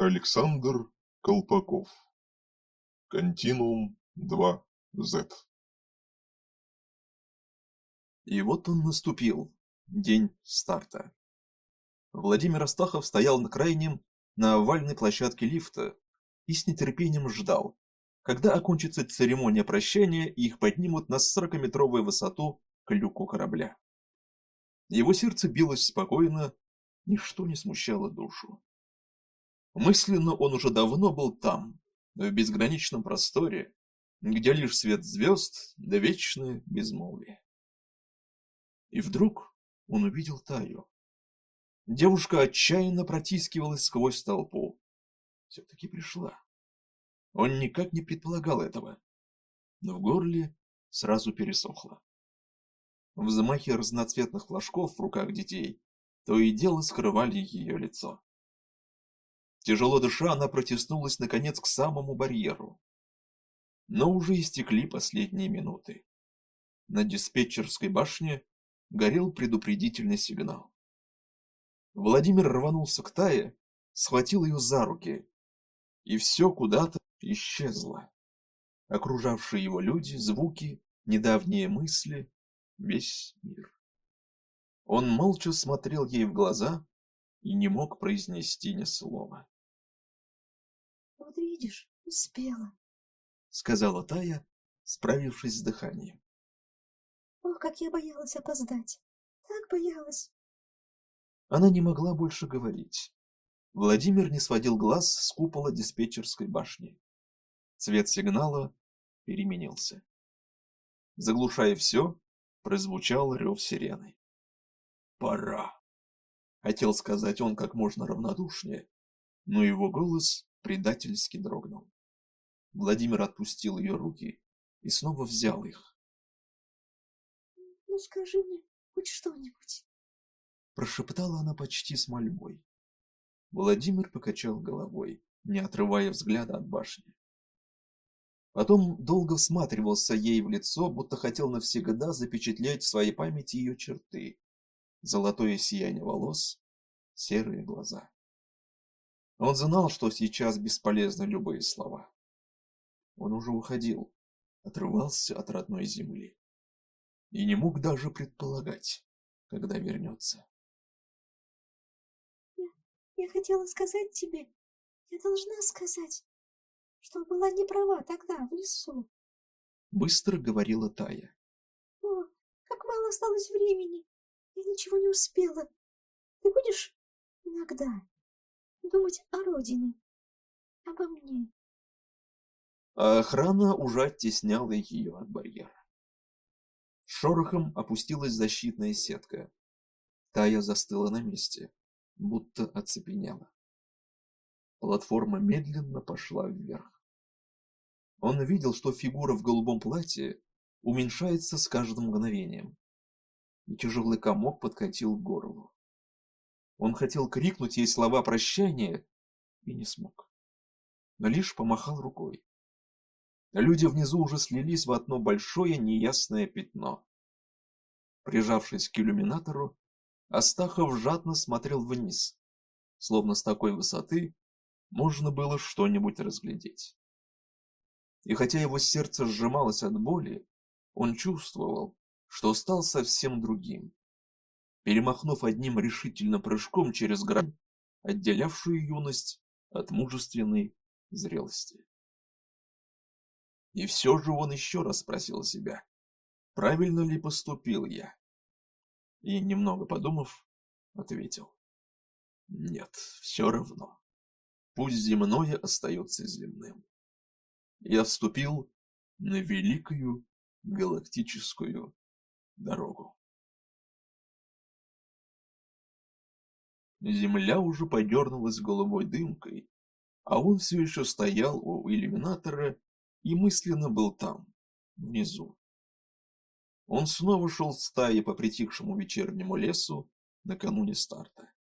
Александр Колпаков. Континуум 2Z. И вот он наступил, день старта. Владимир Астахов стоял на крайнем, на овальной площадке лифта и с нетерпением ждал, когда окончится церемония прощания и их поднимут на 40-метровую высоту к люку корабля. Его сердце билось спокойно, ничто не смущало душу. Мысленно он уже давно был там, в безграничном просторе, где лишь свет звезд да вечное безмолвие. И вдруг он увидел Таю. Девушка отчаянно протискивалась сквозь толпу. Все-таки пришла. Он никак не предполагал этого, но в горле сразу пересохло. Взмахи разноцветных флажков в руках детей то и дело скрывали ее лицо. Тяжело дыша, она протиснулась наконец к самому барьеру. Но уже истекли последние минуты. На диспетчерской башне горел предупредительный сигнал. Владимир рванулся к Тае, схватил ее за руки, и все куда-то исчезло. Окружавшие его люди, звуки, недавние мысли, весь мир. Он молча смотрел ей в глаза и не мог произнести ни слова. «Вот видишь, успела», — сказала Тая, справившись с дыханием. «Ох, как я боялась опоздать! Так боялась!» Она не могла больше говорить. Владимир не сводил глаз с купола диспетчерской башни. Цвет сигнала переменился. Заглушая все, прозвучал рев сирены. «Пора!» — хотел сказать он как можно равнодушнее, но его голос предательски дрогнул. Владимир отпустил ее руки и снова взял их. «Ну скажи мне хоть что-нибудь!» Прошептала она почти с мольбой. Владимир покачал головой, не отрывая взгляда от башни. Потом долго всматривался ей в лицо, будто хотел навсегда запечатлеть в своей памяти ее черты золотое сияние волос, серые глаза. Он знал, что сейчас бесполезны любые слова. Он уже уходил, отрывался от родной земли и не мог даже предполагать, когда вернется. Я, я хотела сказать тебе, я должна сказать, что была не права тогда, в лесу. Быстро говорила Тая. О, как мало осталось времени. Я ничего не успела. Ты будешь иногда думать о родине, обо мне. Охрана уже оттесняла ее от барьера. Шорохом опустилась защитная сетка. Тая застыла на месте, будто оцепенела. Платформа медленно пошла вверх. Он видел, что фигура в голубом платье уменьшается с каждым мгновением и тяжелый комок подкатил к горлу. Он хотел крикнуть ей слова прощания и не смог, но лишь помахал рукой. Люди внизу уже слились в одно большое неясное пятно. Прижавшись к иллюминатору, Астахов жадно смотрел вниз, словно с такой высоты можно было что-нибудь разглядеть. И хотя его сердце сжималось от боли, он чувствовал, что стал совсем другим. Перемахнув одним решительным прыжком через грань, отделявшую юность от мужественной зрелости. И все же он еще раз спросил себя, правильно ли поступил я? И, немного подумав, ответил. Нет, все равно. Пусть земное остается земным. Я вступил на великую галактическую дорогу. Земля уже подернулась голубой дымкой, а он все еще стоял у иллюминатора и мысленно был там, внизу. Он снова шел в стае по притихшему вечернему лесу накануне старта.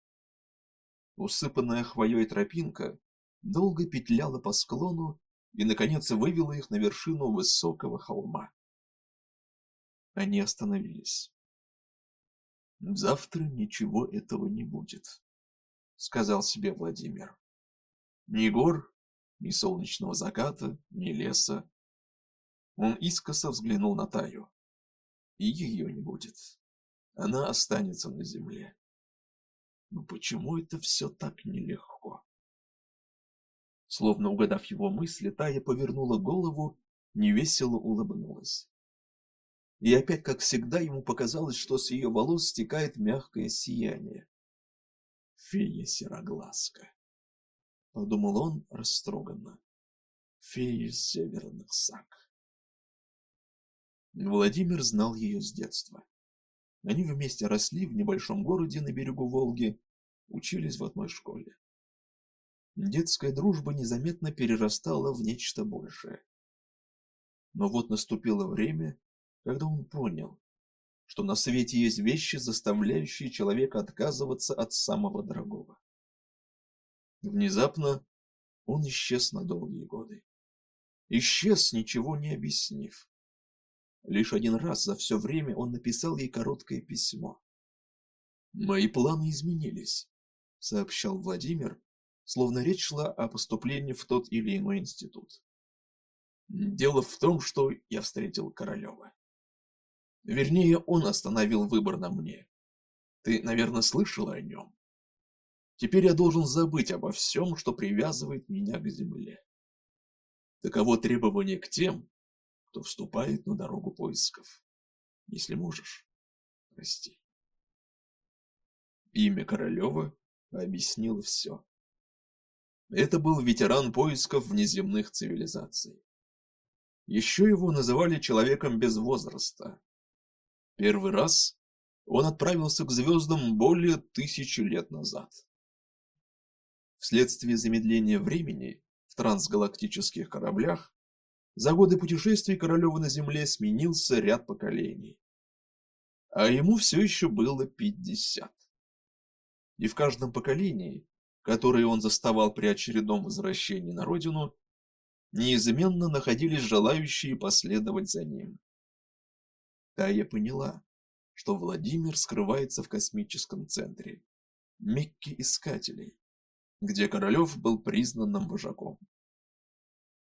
Усыпанная хвоей тропинка долго петляла по склону и, наконец, вывела их на вершину высокого холма. Они остановились. «Завтра ничего этого не будет», — сказал себе Владимир. Ни гор, ни солнечного заката, ни леса. Он искоса взглянул на Таю. И ее не будет. Она останется на земле. Но почему это все так нелегко? Словно угадав его мысли, Тая повернула голову, невесело улыбнулась. И опять, как всегда, ему показалось, что с ее волос стекает мягкое сияние. Фея сероглазка. Подумал он растроганно. Фея из северных сак. Владимир знал ее с детства. Они вместе росли в небольшом городе на берегу Волги, учились в одной школе. Детская дружба незаметно перерастала в нечто большее. Но вот наступило время, когда он понял, что на свете есть вещи, заставляющие человека отказываться от самого дорогого. Внезапно он исчез на долгие годы. Исчез, ничего не объяснив. Лишь один раз за все время он написал ей короткое письмо. «Мои планы изменились», — сообщал Владимир, словно речь шла о поступлении в тот или иной институт. «Дело в том, что я встретил Королева. Вернее, он остановил выбор на мне. Ты, наверное, слышала о нем. Теперь я должен забыть обо всем, что привязывает меня к земле. Таково требование к тем, кто вступает на дорогу поисков. Если можешь, прости. Имя Королева объяснило все. Это был ветеран поисков внеземных цивилизаций. Еще его называли человеком без возраста. Первый раз он отправился к звездам более тысячи лет назад. Вследствие замедления времени в трансгалактических кораблях за годы путешествий Королева на Земле сменился ряд поколений. А ему все еще было пятьдесят. И в каждом поколении, которое он заставал при очередном возвращении на родину, неизменно находились желающие последовать за ним. Тая поняла, что Владимир скрывается в космическом центре, Мекке Искателей, где Королев был признанным вожаком.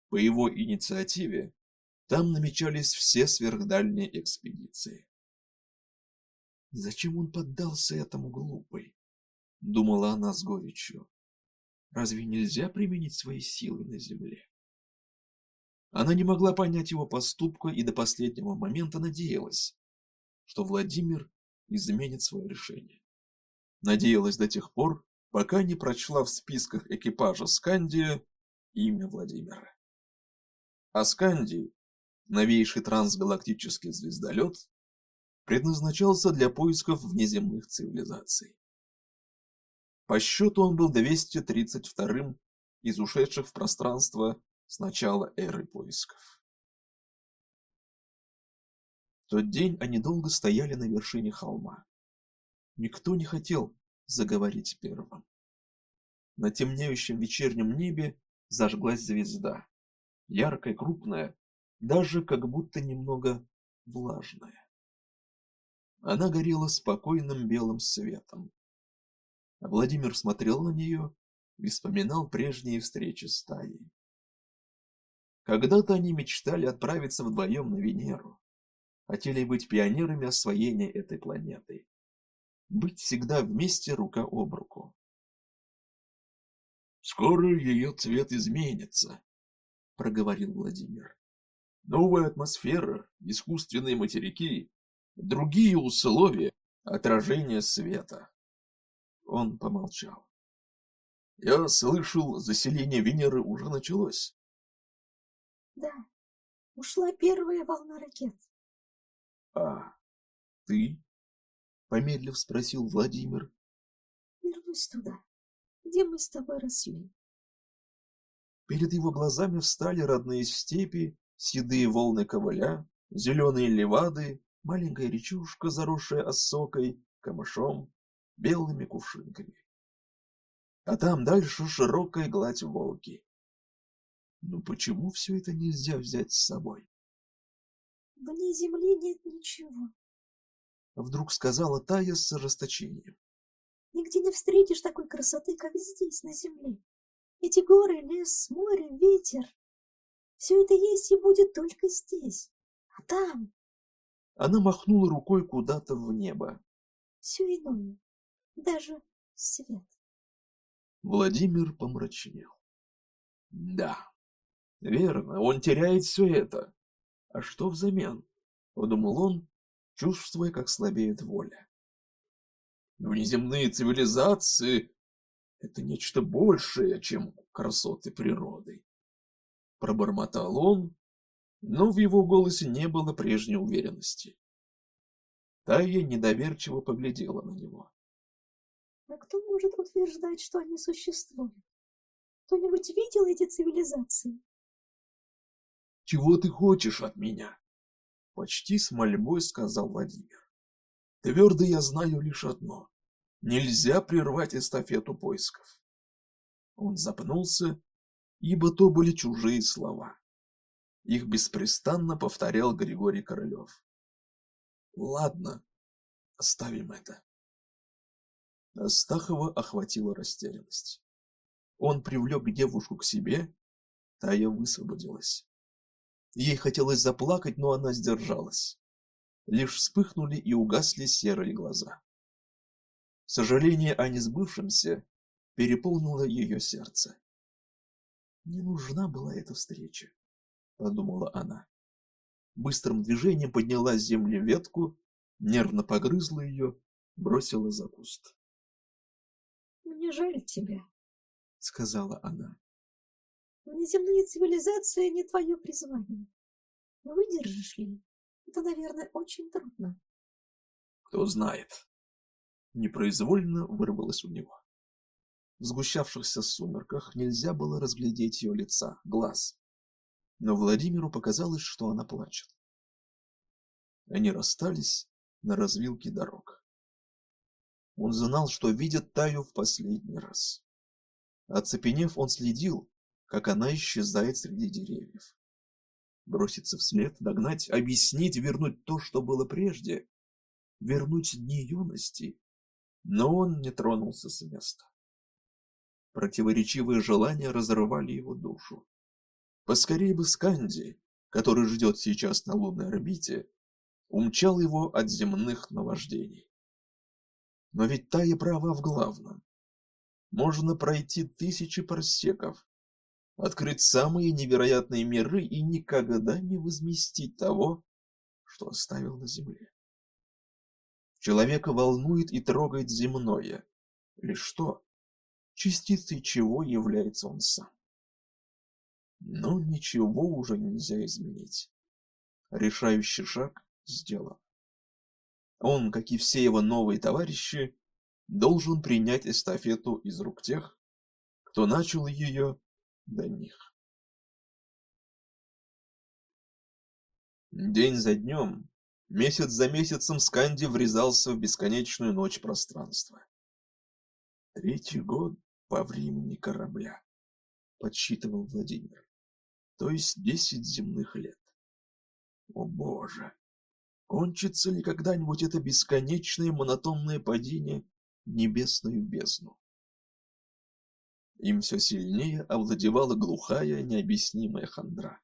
По его инициативе там намечались все сверхдальние экспедиции. Зачем он поддался этому глупой? Думала она с горечью. Разве нельзя применить свои силы на земле? Она не могла понять его поступка и до последнего момента надеялась, что Владимир изменит свое решение. Надеялась до тех пор, пока не прочла в списках экипажа Скандия имя Владимира. Аскандий, новейший трансгалактический звездолет, предназначался для поисков внеземных цивилизаций. По счету он был 232-м из ушедших в пространство с начала эры поисков. В тот день они долго стояли на вершине холма. Никто не хотел заговорить первым. На темнеющем вечернем небе зажглась звезда яркая, крупная, даже как будто немного влажная. Она горела спокойным белым светом. Владимир смотрел на нее и вспоминал прежние встречи с Таей. Когда-то они мечтали отправиться вдвоем на Венеру. Хотели быть пионерами освоения этой планеты. Быть всегда вместе рука об руку. Скоро ее цвет изменится, проговорил Владимир. Новая атмосфера, искусственные материки, другие условия отражения света. Он помолчал. Я слышал, заселение Венеры уже началось. Да, ушла первая волна ракет. А ты? Помедлив спросил Владимир. Вернусь туда, где мы с тобой росли. Перед его глазами встали родные степи, седые волны ковыля, зеленые левады, маленькая речушка, заросшая осокой, камышом, белыми кувшинками. А там дальше широкая гладь Волги. Ну почему все это нельзя взять с собой? Вне земли нет ничего. Вдруг сказала Тая с ожесточением. Нигде не встретишь такой красоты, как здесь, на земле. Эти горы, лес, море, ветер. Все это есть и будет только здесь. А там Она махнула рукой куда-то в небо. все иное. Даже свет. Владимир помрачнел. Да, верно, он теряет все это. А что взамен? Подумал он, чувствуя, как слабеет воля. Внеземные цивилизации — это нечто большее, чем красоты природы. Пробормотал он, но в его голосе не было прежней уверенности. Тая недоверчиво поглядела на него. А кто может утверждать, что они существуют? Кто-нибудь видел эти цивилизации? «Чего ты хочешь от меня?» Почти с мольбой сказал Владимир. «Твердо я знаю лишь одно. Нельзя прервать эстафету поисков». Он запнулся, ибо то были чужие слова. Их беспрестанно повторял Григорий Королев. «Ладно, оставим это». Астахова охватила растерянность. Он привлек девушку к себе, Тая высвободилась. Ей хотелось заплакать, но она сдержалась. Лишь вспыхнули и угасли серые глаза. Сожаление о несбывшемся переполнило ее сердце. Не нужна была эта встреча, подумала она. Быстрым движением подняла с земли ветку, нервно погрызла ее, бросила за куст. Мне жаль тебя. Сказала она. Внеземные цивилизации не твое призвание. Но выдержишь ли? Это, наверное, очень трудно. Кто знает. Непроизвольно вырвалось у него. В сгущавшихся сумерках нельзя было разглядеть ее лица, глаз. Но Владимиру показалось, что она плачет. Они расстались на развилке дорог. Он знал, что видит Таю в последний раз. Оцепенев, он следил, как она исчезает среди деревьев. Броситься вслед, догнать, объяснить, вернуть то, что было прежде, вернуть дни юности. Но он не тронулся с места. Противоречивые желания разрывали его душу. Поскорее бы Сканди, который ждет сейчас на лунной орбите, умчал его от земных наваждений. Но ведь Тая права в главном. Можно пройти тысячи парсеков, открыть самые невероятные миры и никогда не возместить того, что оставил на земле. Человека волнует и трогает земное. Лишь что? Частицей чего является он сам. Но ничего уже нельзя изменить. Решающий шаг сделан. Он, как и все его новые товарищи, должен принять эстафету из рук тех, кто начал ее до них. День за днем, месяц за месяцем Сканди врезался в бесконечную ночь пространства. Третий год по времени корабля, подсчитывал Владимир, то есть десять земных лет. О боже, кончится ли когда-нибудь это бесконечное монотонное падение небесную бездну? Им все сильнее овладевала глухая, необъяснимая хандра.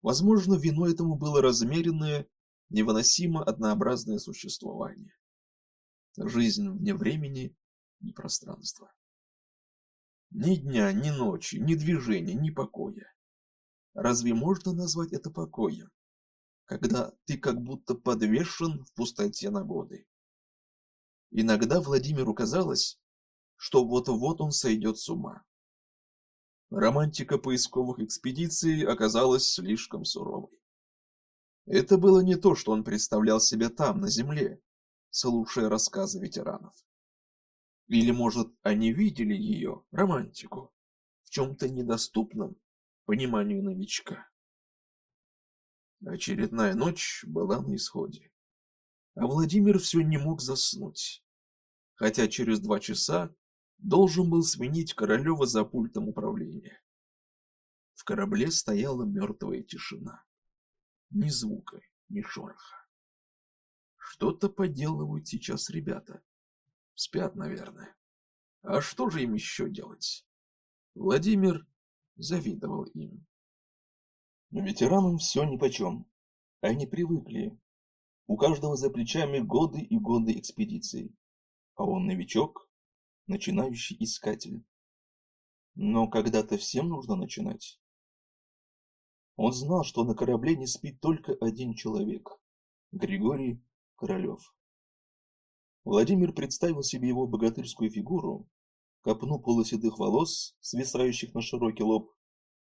Возможно, виной этому было размеренное, невыносимо однообразное существование. Жизнь вне времени и пространства. Ни дня, ни ночи, ни движения, ни покоя. Разве можно назвать это покоем, когда ты как будто подвешен в пустоте на годы? Иногда Владимиру казалось, что вот-вот он сойдет с ума. Романтика поисковых экспедиций оказалась слишком суровой. Это было не то, что он представлял себе там, на земле, слушая рассказы ветеранов. Или, может, они видели ее, романтику, в чем-то недоступном пониманию новичка. Очередная ночь была на исходе. А Владимир все не мог заснуть. Хотя через два часа должен был сменить Королева за пультом управления. В корабле стояла мертвая тишина. Ни звука, ни шороха. Что-то поделывают сейчас ребята. Спят, наверное. А что же им еще делать? Владимир завидовал им. Ветеранам все нипочем. Они привыкли. У каждого за плечами годы и годы экспедиций. А он новичок, начинающий искатель. Но когда-то всем нужно начинать. Он знал, что на корабле не спит только один человек – Григорий Королев. Владимир представил себе его богатырскую фигуру, копну полуседых волос, свисающих на широкий лоб,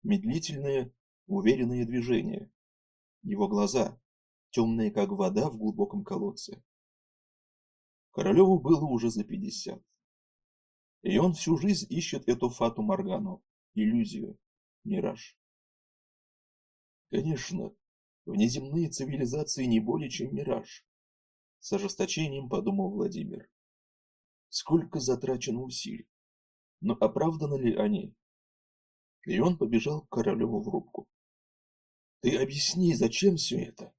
медлительные, уверенные движения. Его глаза, темные как вода в глубоком колодце. Королеву было уже за пятьдесят. И он всю жизнь ищет эту фату Моргану, иллюзию, мираж. Конечно, внеземные цивилизации не более чем мираж. С ожесточением подумал Владимир. Сколько затрачено усилий. Но оправданы ли они? И он побежал к Королеву в рубку. Ты объясни, зачем все это?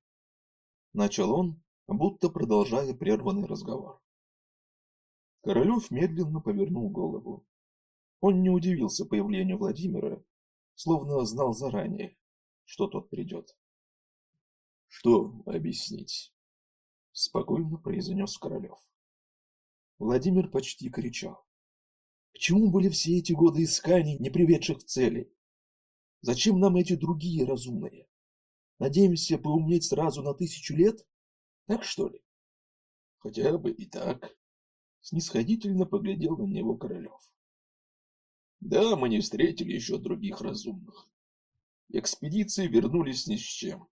Начал он, будто продолжая прерванный разговор. Королев медленно повернул голову. Он не удивился появлению Владимира, словно знал заранее, что тот придет. «Что объяснить?» — спокойно произнес Королев. Владимир почти кричал. «К чему были все эти годы исканий, не приведших к цели? Зачем нам эти другие разумные? Надеемся поумнеть сразу на тысячу лет? Так что ли?» «Хотя бы и так», Снисходительно поглядел на него Королев. Да, мы не встретили еще других разумных. Экспедиции вернулись ни с чем.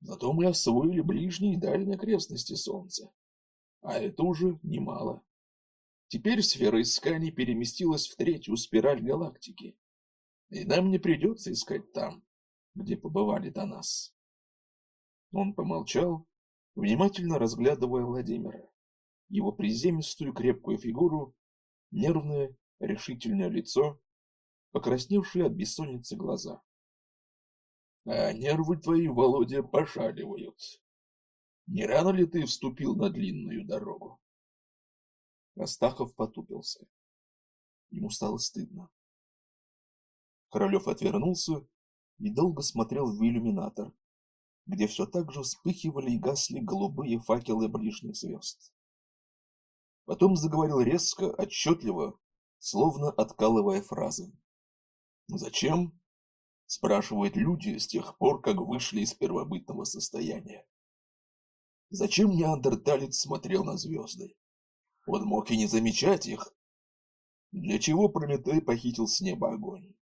Зато мы освоили ближние и дальние окрестности Солнца. А это уже немало. Теперь сфера исканий переместилась в третью спираль галактики. И нам не придется искать там, где побывали до нас. Он помолчал, внимательно разглядывая Владимира его приземистую крепкую фигуру, нервное, решительное лицо, покрасневшие от бессонницы глаза. А нервы твои, Володя, пошаливают. Не рано ли ты вступил на длинную дорогу? Астахов потупился. Ему стало стыдно. Королев отвернулся и долго смотрел в иллюминатор, где все так же вспыхивали и гасли голубые факелы ближних звезд. Потом заговорил резко, отчетливо, словно откалывая фразы. «Зачем?» – спрашивают люди с тех пор, как вышли из первобытного состояния. Зачем неандерталец смотрел на звезды? Он мог и не замечать их. Для чего Прометей похитил с неба огонь?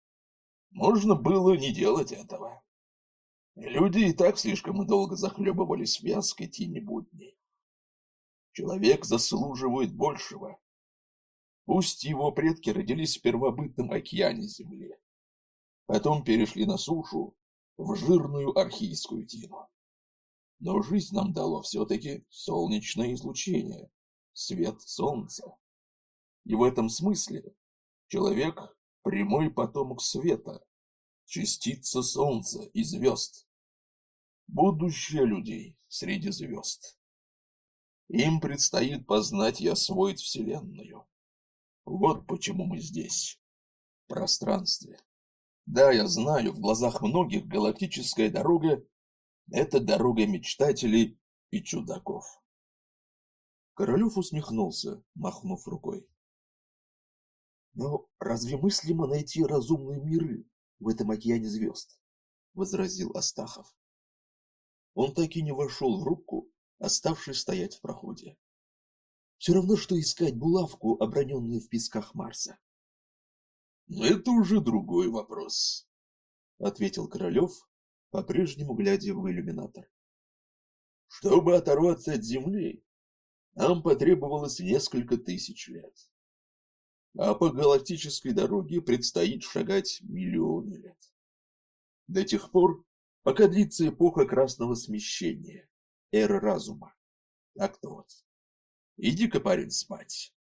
Можно было не делать этого. Люди и так слишком долго захлебывались в вязкой тени будней. Человек заслуживает большего. Пусть его предки родились в первобытном океане Земли. Потом перешли на сушу, в жирную архийскую тину. Но жизнь нам дало все-таки солнечное излучение, свет солнца. И в этом смысле человек – прямой потомок света, частица солнца и звезд. Будущее людей среди звезд. Им предстоит познать и освоить Вселенную. Вот почему мы здесь, в пространстве. Да, я знаю, в глазах многих галактическая дорога – это дорога мечтателей и чудаков. Королев усмехнулся, махнув рукой. Но разве мыслимо найти разумные миры в этом океане звезд? Возразил Астахов. Он так и не вошел в рубку, оставшись стоять в проходе. Все равно, что искать булавку, оброненную в песках Марса. «Но это уже другой вопрос», — ответил Королев, по-прежнему глядя в иллюминатор. «Чтобы оторваться от Земли, нам потребовалось несколько тысяч лет. А по галактической дороге предстоит шагать миллионы лет. До тех пор, пока длится эпоха красного смещения, эры разума. Так-то вот. Иди-ка, парень, спать.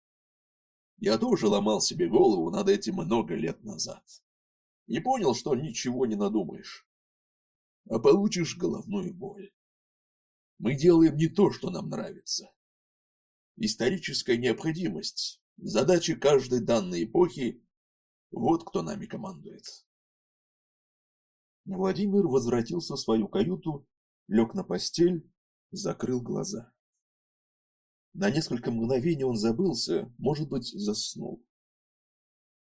Я тоже ломал себе голову над этим много лет назад. Не понял, что ничего не надумаешь. А получишь головную боль. Мы делаем не то, что нам нравится. Историческая необходимость, задача каждой данной эпохи Вот кто нами командует. Владимир возвратился в свою каюту, лег на постель, закрыл глаза. На несколько мгновений он забылся, может быть, заснул.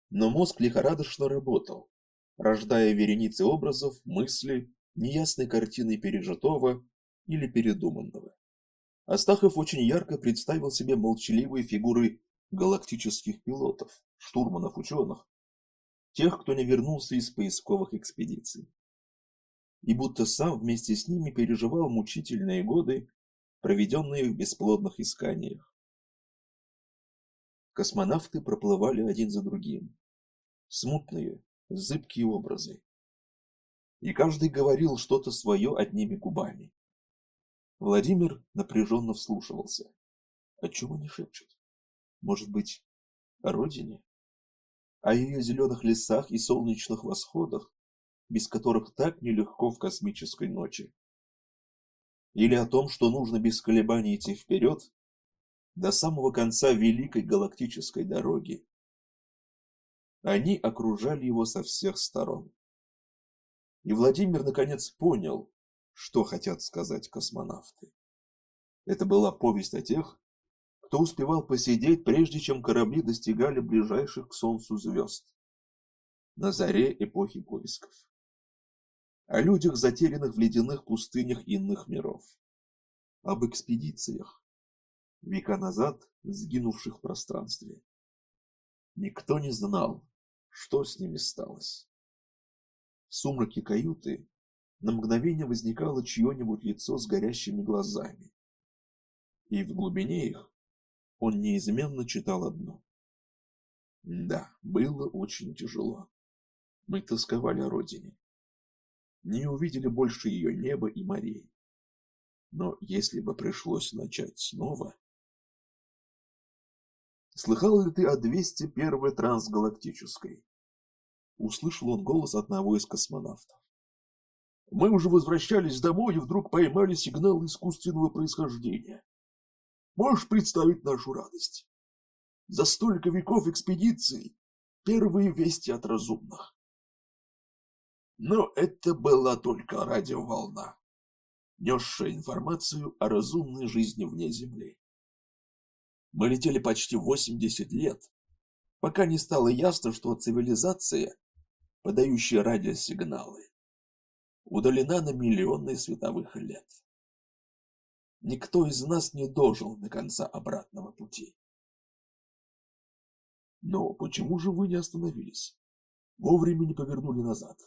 Но мозг лихорадочно работал, рождая вереницы образов, мыслей, неясной картины пережитого или передуманного. Астахов очень ярко представил себе молчаливые фигуры галактических пилотов, штурманов, ученых, тех, кто не вернулся из поисковых экспедиций и будто сам вместе с ними переживал мучительные годы, проведенные в бесплодных исканиях. Космонавты проплывали один за другим. Смутные, зыбкие образы. И каждый говорил что-то свое одними губами. Владимир напряженно вслушивался. О чем они шепчут? Может быть, о родине? О ее зеленых лесах и солнечных восходах? Без которых так нелегко в космической ночи. Или о том, что нужно без колебаний идти вперед до самого конца великой галактической дороги. Они окружали его со всех сторон. И Владимир наконец понял, что хотят сказать космонавты. Это была повесть о тех, кто успевал посидеть, прежде чем корабли достигали ближайших к Солнцу звезд. На заре эпохи поисков о людях, затерянных в ледяных пустынях иных миров, об экспедициях, века назад сгинувших в пространстве. Никто не знал, что с ними сталось. В сумраке каюты на мгновение возникало чье-нибудь лицо с горящими глазами. И в глубине их он неизменно читал одно. Да, было очень тяжело. Мы тосковали о родине не увидели больше ее неба и морей. Но если бы пришлось начать снова... Слыхал ли ты о 201-й трансгалактической? Услышал он голос одного из космонавтов. Мы уже возвращались домой и вдруг поймали сигнал искусственного происхождения. Можешь представить нашу радость? За столько веков экспедиций первые вести от разумных. Но это была только радиоволна, несшая информацию о разумной жизни вне Земли. Мы летели почти 80 лет, пока не стало ясно, что цивилизация, подающая радиосигналы, удалена на миллионы световых лет. Никто из нас не дожил до конца обратного пути. Но почему же вы не остановились? Вовремя не повернули назад.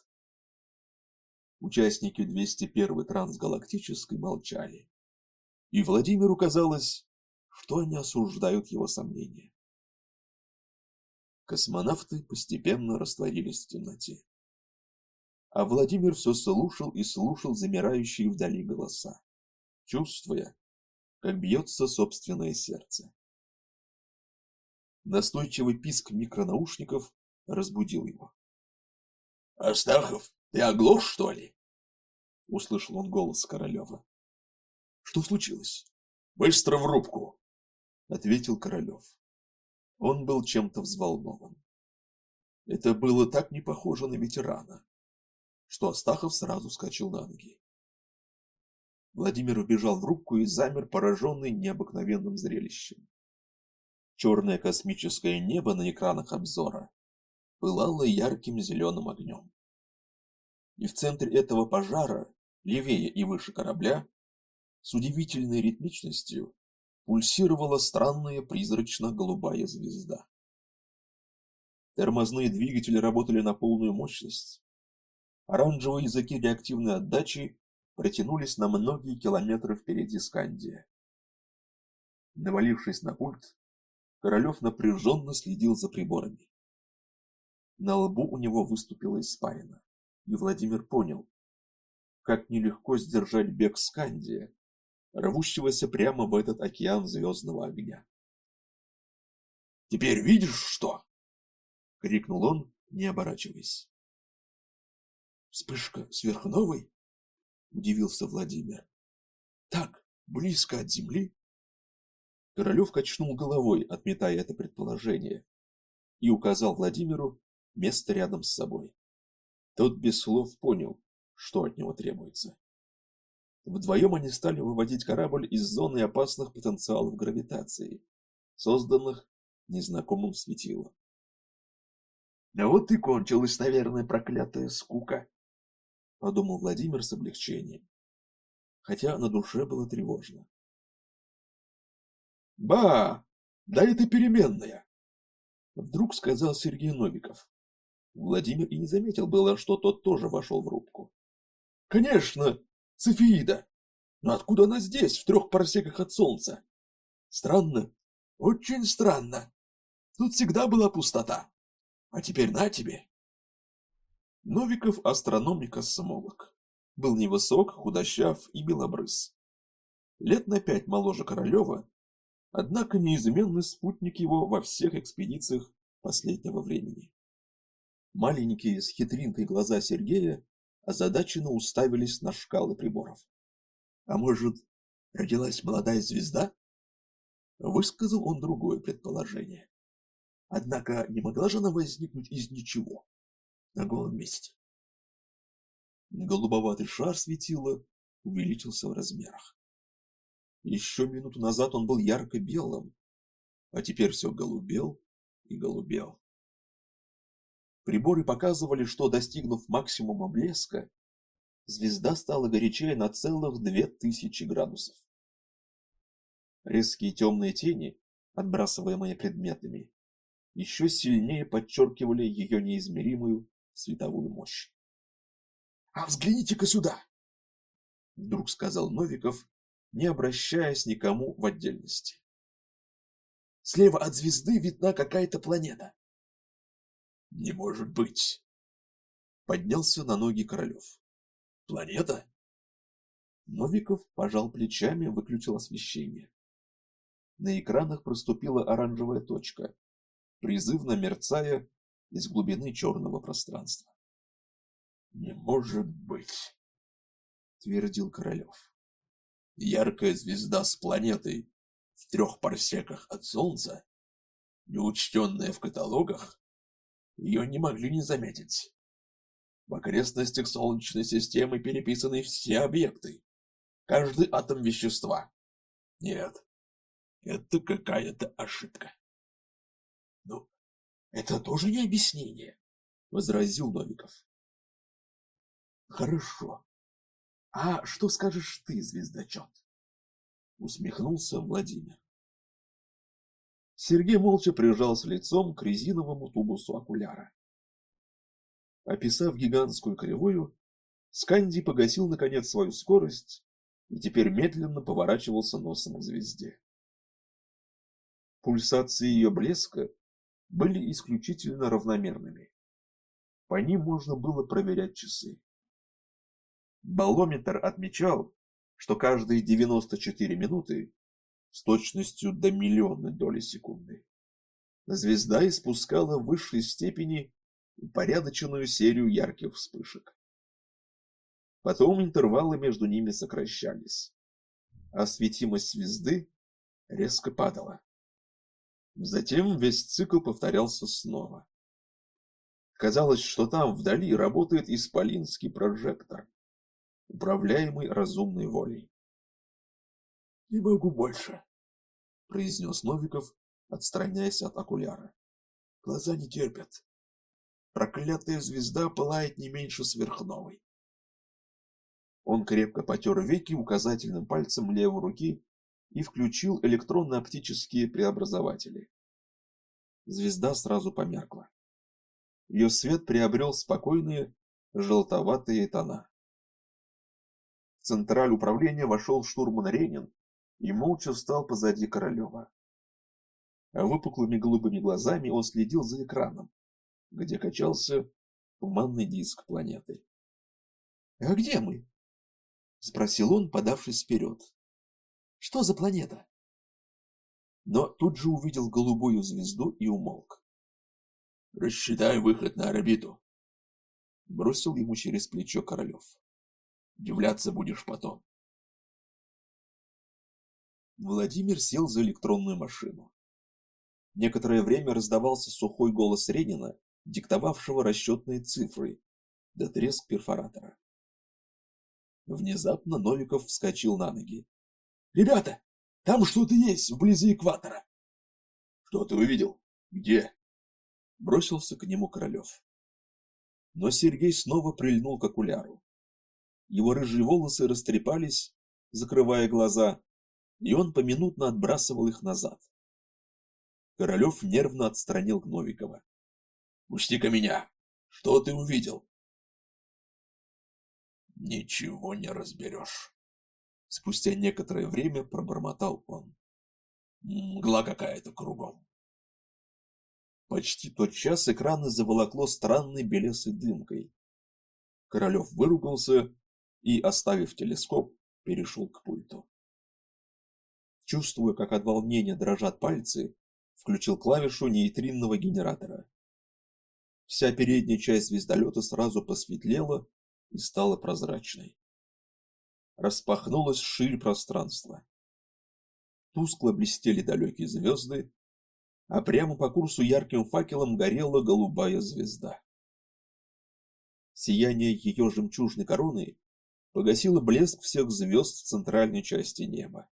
Участники 201-й трансгалактической молчали. И Владимиру казалось, что они осуждают его сомнения. Космонавты постепенно растворились в темноте. А Владимир все слушал и слушал замирающие вдали голоса, чувствуя, как бьется собственное сердце. Настойчивый писк микронаушников разбудил его. «Астахов, ты оглох, что ли? Услышал он голос Королева. Что случилось? Быстро в рубку, ответил Королев. Он был чем-то взволнован. Это было так не похоже на ветерана, что Астахов сразу скачал на ноги. Владимир убежал в рубку и замер, пораженный необыкновенным зрелищем. Черное космическое небо на экранах обзора пылало ярким зеленым огнем и в центре этого пожара, левее и выше корабля, с удивительной ритмичностью пульсировала странная призрачно-голубая звезда. Тормозные двигатели работали на полную мощность. Оранжевые языки реактивной отдачи протянулись на многие километры впереди Скандия. Навалившись на пульт, Королев напряженно следил за приборами. На лбу у него выступила испарина и Владимир понял, как нелегко сдержать бег Скандия, рвущегося прямо в этот океан звездного огня. «Теперь видишь что?» — крикнул он, не оборачиваясь. «Вспышка сверхновой?» — удивился Владимир. «Так, близко от Земли?» Королев качнул головой, отметая это предположение, и указал Владимиру место рядом с собой. Тот без слов понял, что от него требуется. Вдвоем они стали выводить корабль из зоны опасных потенциалов гравитации, созданных незнакомым светилом. «А вот и кончилась, наверное, проклятая скука», — подумал Владимир с облегчением, хотя на душе было тревожно. «Ба! Да это переменная!» Вдруг сказал Сергей Новиков. Владимир и не заметил было, что тот тоже вошел в рубку. «Конечно, Цефеида! Но откуда она здесь, в трех парсеках от Солнца? Странно, очень странно. Тут всегда была пустота. А теперь на тебе!» Новиков астроном и космолог. Был невысок, худощав и белобрыс. Лет на пять моложе Королева, однако неизменный спутник его во всех экспедициях последнего времени. Маленькие с хитринкой глаза Сергея озадаченно уставились на шкалы приборов. «А может, родилась молодая звезда?» Высказал он другое предположение. Однако не могла же она возникнуть из ничего, на голом месте. Голубоватый шар светила увеличился в размерах. Еще минуту назад он был ярко-белым, а теперь все голубел и голубел. Приборы показывали, что, достигнув максимума блеска, звезда стала горячее на целых две тысячи градусов. Резкие темные тени, отбрасываемые предметами, еще сильнее подчеркивали ее неизмеримую световую мощь. «А взгляните-ка сюда!» Вдруг сказал Новиков, не обращаясь никому в отдельности. Слева от звезды видна какая-то планета. Не может быть. Поднялся на ноги Королев. Планета? Новиков пожал плечами, выключил освещение. На экранах проступила оранжевая точка, призывно мерцая из глубины черного пространства. «Не может быть!» — твердил Королев. «Яркая звезда с планетой в трех парсеках от Солнца, неучтенная в каталогах, ее не могли не заметить. В окрестностях Солнечной системы переписаны все объекты, каждый атом вещества. Нет, это какая-то ошибка. Ну, это тоже не объяснение, возразил Новиков. Хорошо. А что скажешь ты, звездочет? Усмехнулся Владимир. Сергей молча прижался лицом к резиновому тубусу окуляра. Описав гигантскую кривую, Сканди погасил наконец свою скорость и теперь медленно поворачивался носом к звезде. Пульсации ее блеска были исключительно равномерными. По ним можно было проверять часы. Балометр отмечал, что каждые 94 минуты с точностью до миллионной доли секунды. Звезда испускала в высшей степени упорядоченную серию ярких вспышек. Потом интервалы между ними сокращались, а светимость звезды резко падала. Затем весь цикл повторялся снова. Казалось, что там вдали работает исполинский прожектор, управляемый разумной волей. «Не могу больше», — произнес Новиков, отстраняясь от окуляра. «Глаза не терпят. Проклятая звезда пылает не меньше сверхновой». Он крепко потер веки указательным пальцем левой руки и включил электронно-оптические преобразователи. Звезда сразу померкла. Ее свет приобрел спокойные желтоватые тона. В централь управления вошел штурман Ренин и молча встал позади Королева. Выпуклыми голубыми глазами он следил за экраном, где качался туманный диск планеты. «А где мы?» — спросил он, подавшись вперед. «Что за планета?» Но тут же увидел голубую звезду и умолк. «Рассчитай выход на орбиту», — бросил ему через плечо Королев. «Удивляться будешь потом». Владимир сел за электронную машину. Некоторое время раздавался сухой голос Ренина, диктовавшего расчетные цифры, до треск перфоратора. Внезапно Новиков вскочил на ноги. «Ребята, там что-то есть вблизи экватора!» «Что ты увидел? Где?» Бросился к нему Королев. Но Сергей снова прильнул к окуляру. Его рыжие волосы растрепались, закрывая глаза, и он поминутно отбрасывал их назад. Королев нервно отстранил Новикова. «Пусти-ка меня! Что ты увидел?» «Ничего не разберешь!» Спустя некоторое время пробормотал он. «Мгла какая-то кругом!» Почти тот час экраны заволокло странной белесой дымкой. Королев выругался и, оставив телескоп, перешел к пульту. Чувствуя, как от волнения дрожат пальцы, включил клавишу нейтринного генератора. Вся передняя часть звездолета сразу посветлела и стала прозрачной. Распахнулась ширь пространства. Тускло блестели далекие звезды, а прямо по курсу ярким факелом горела голубая звезда. Сияние ее жемчужной короны погасило блеск всех звезд в центральной части неба.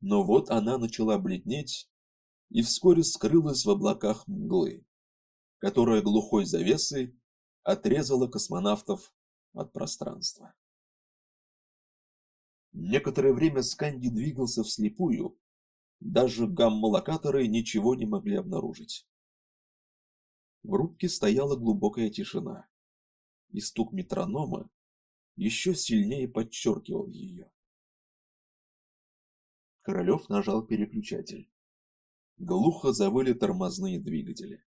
Но вот она начала бледнеть и вскоре скрылась в облаках мглы, которая глухой завесой отрезала космонавтов от пространства. Некоторое время Сканди двигался вслепую, даже гамма-локаторы ничего не могли обнаружить. В рубке стояла глубокая тишина, и стук метронома еще сильнее подчеркивал ее. Королев нажал переключатель. Глухо завыли тормозные двигатели.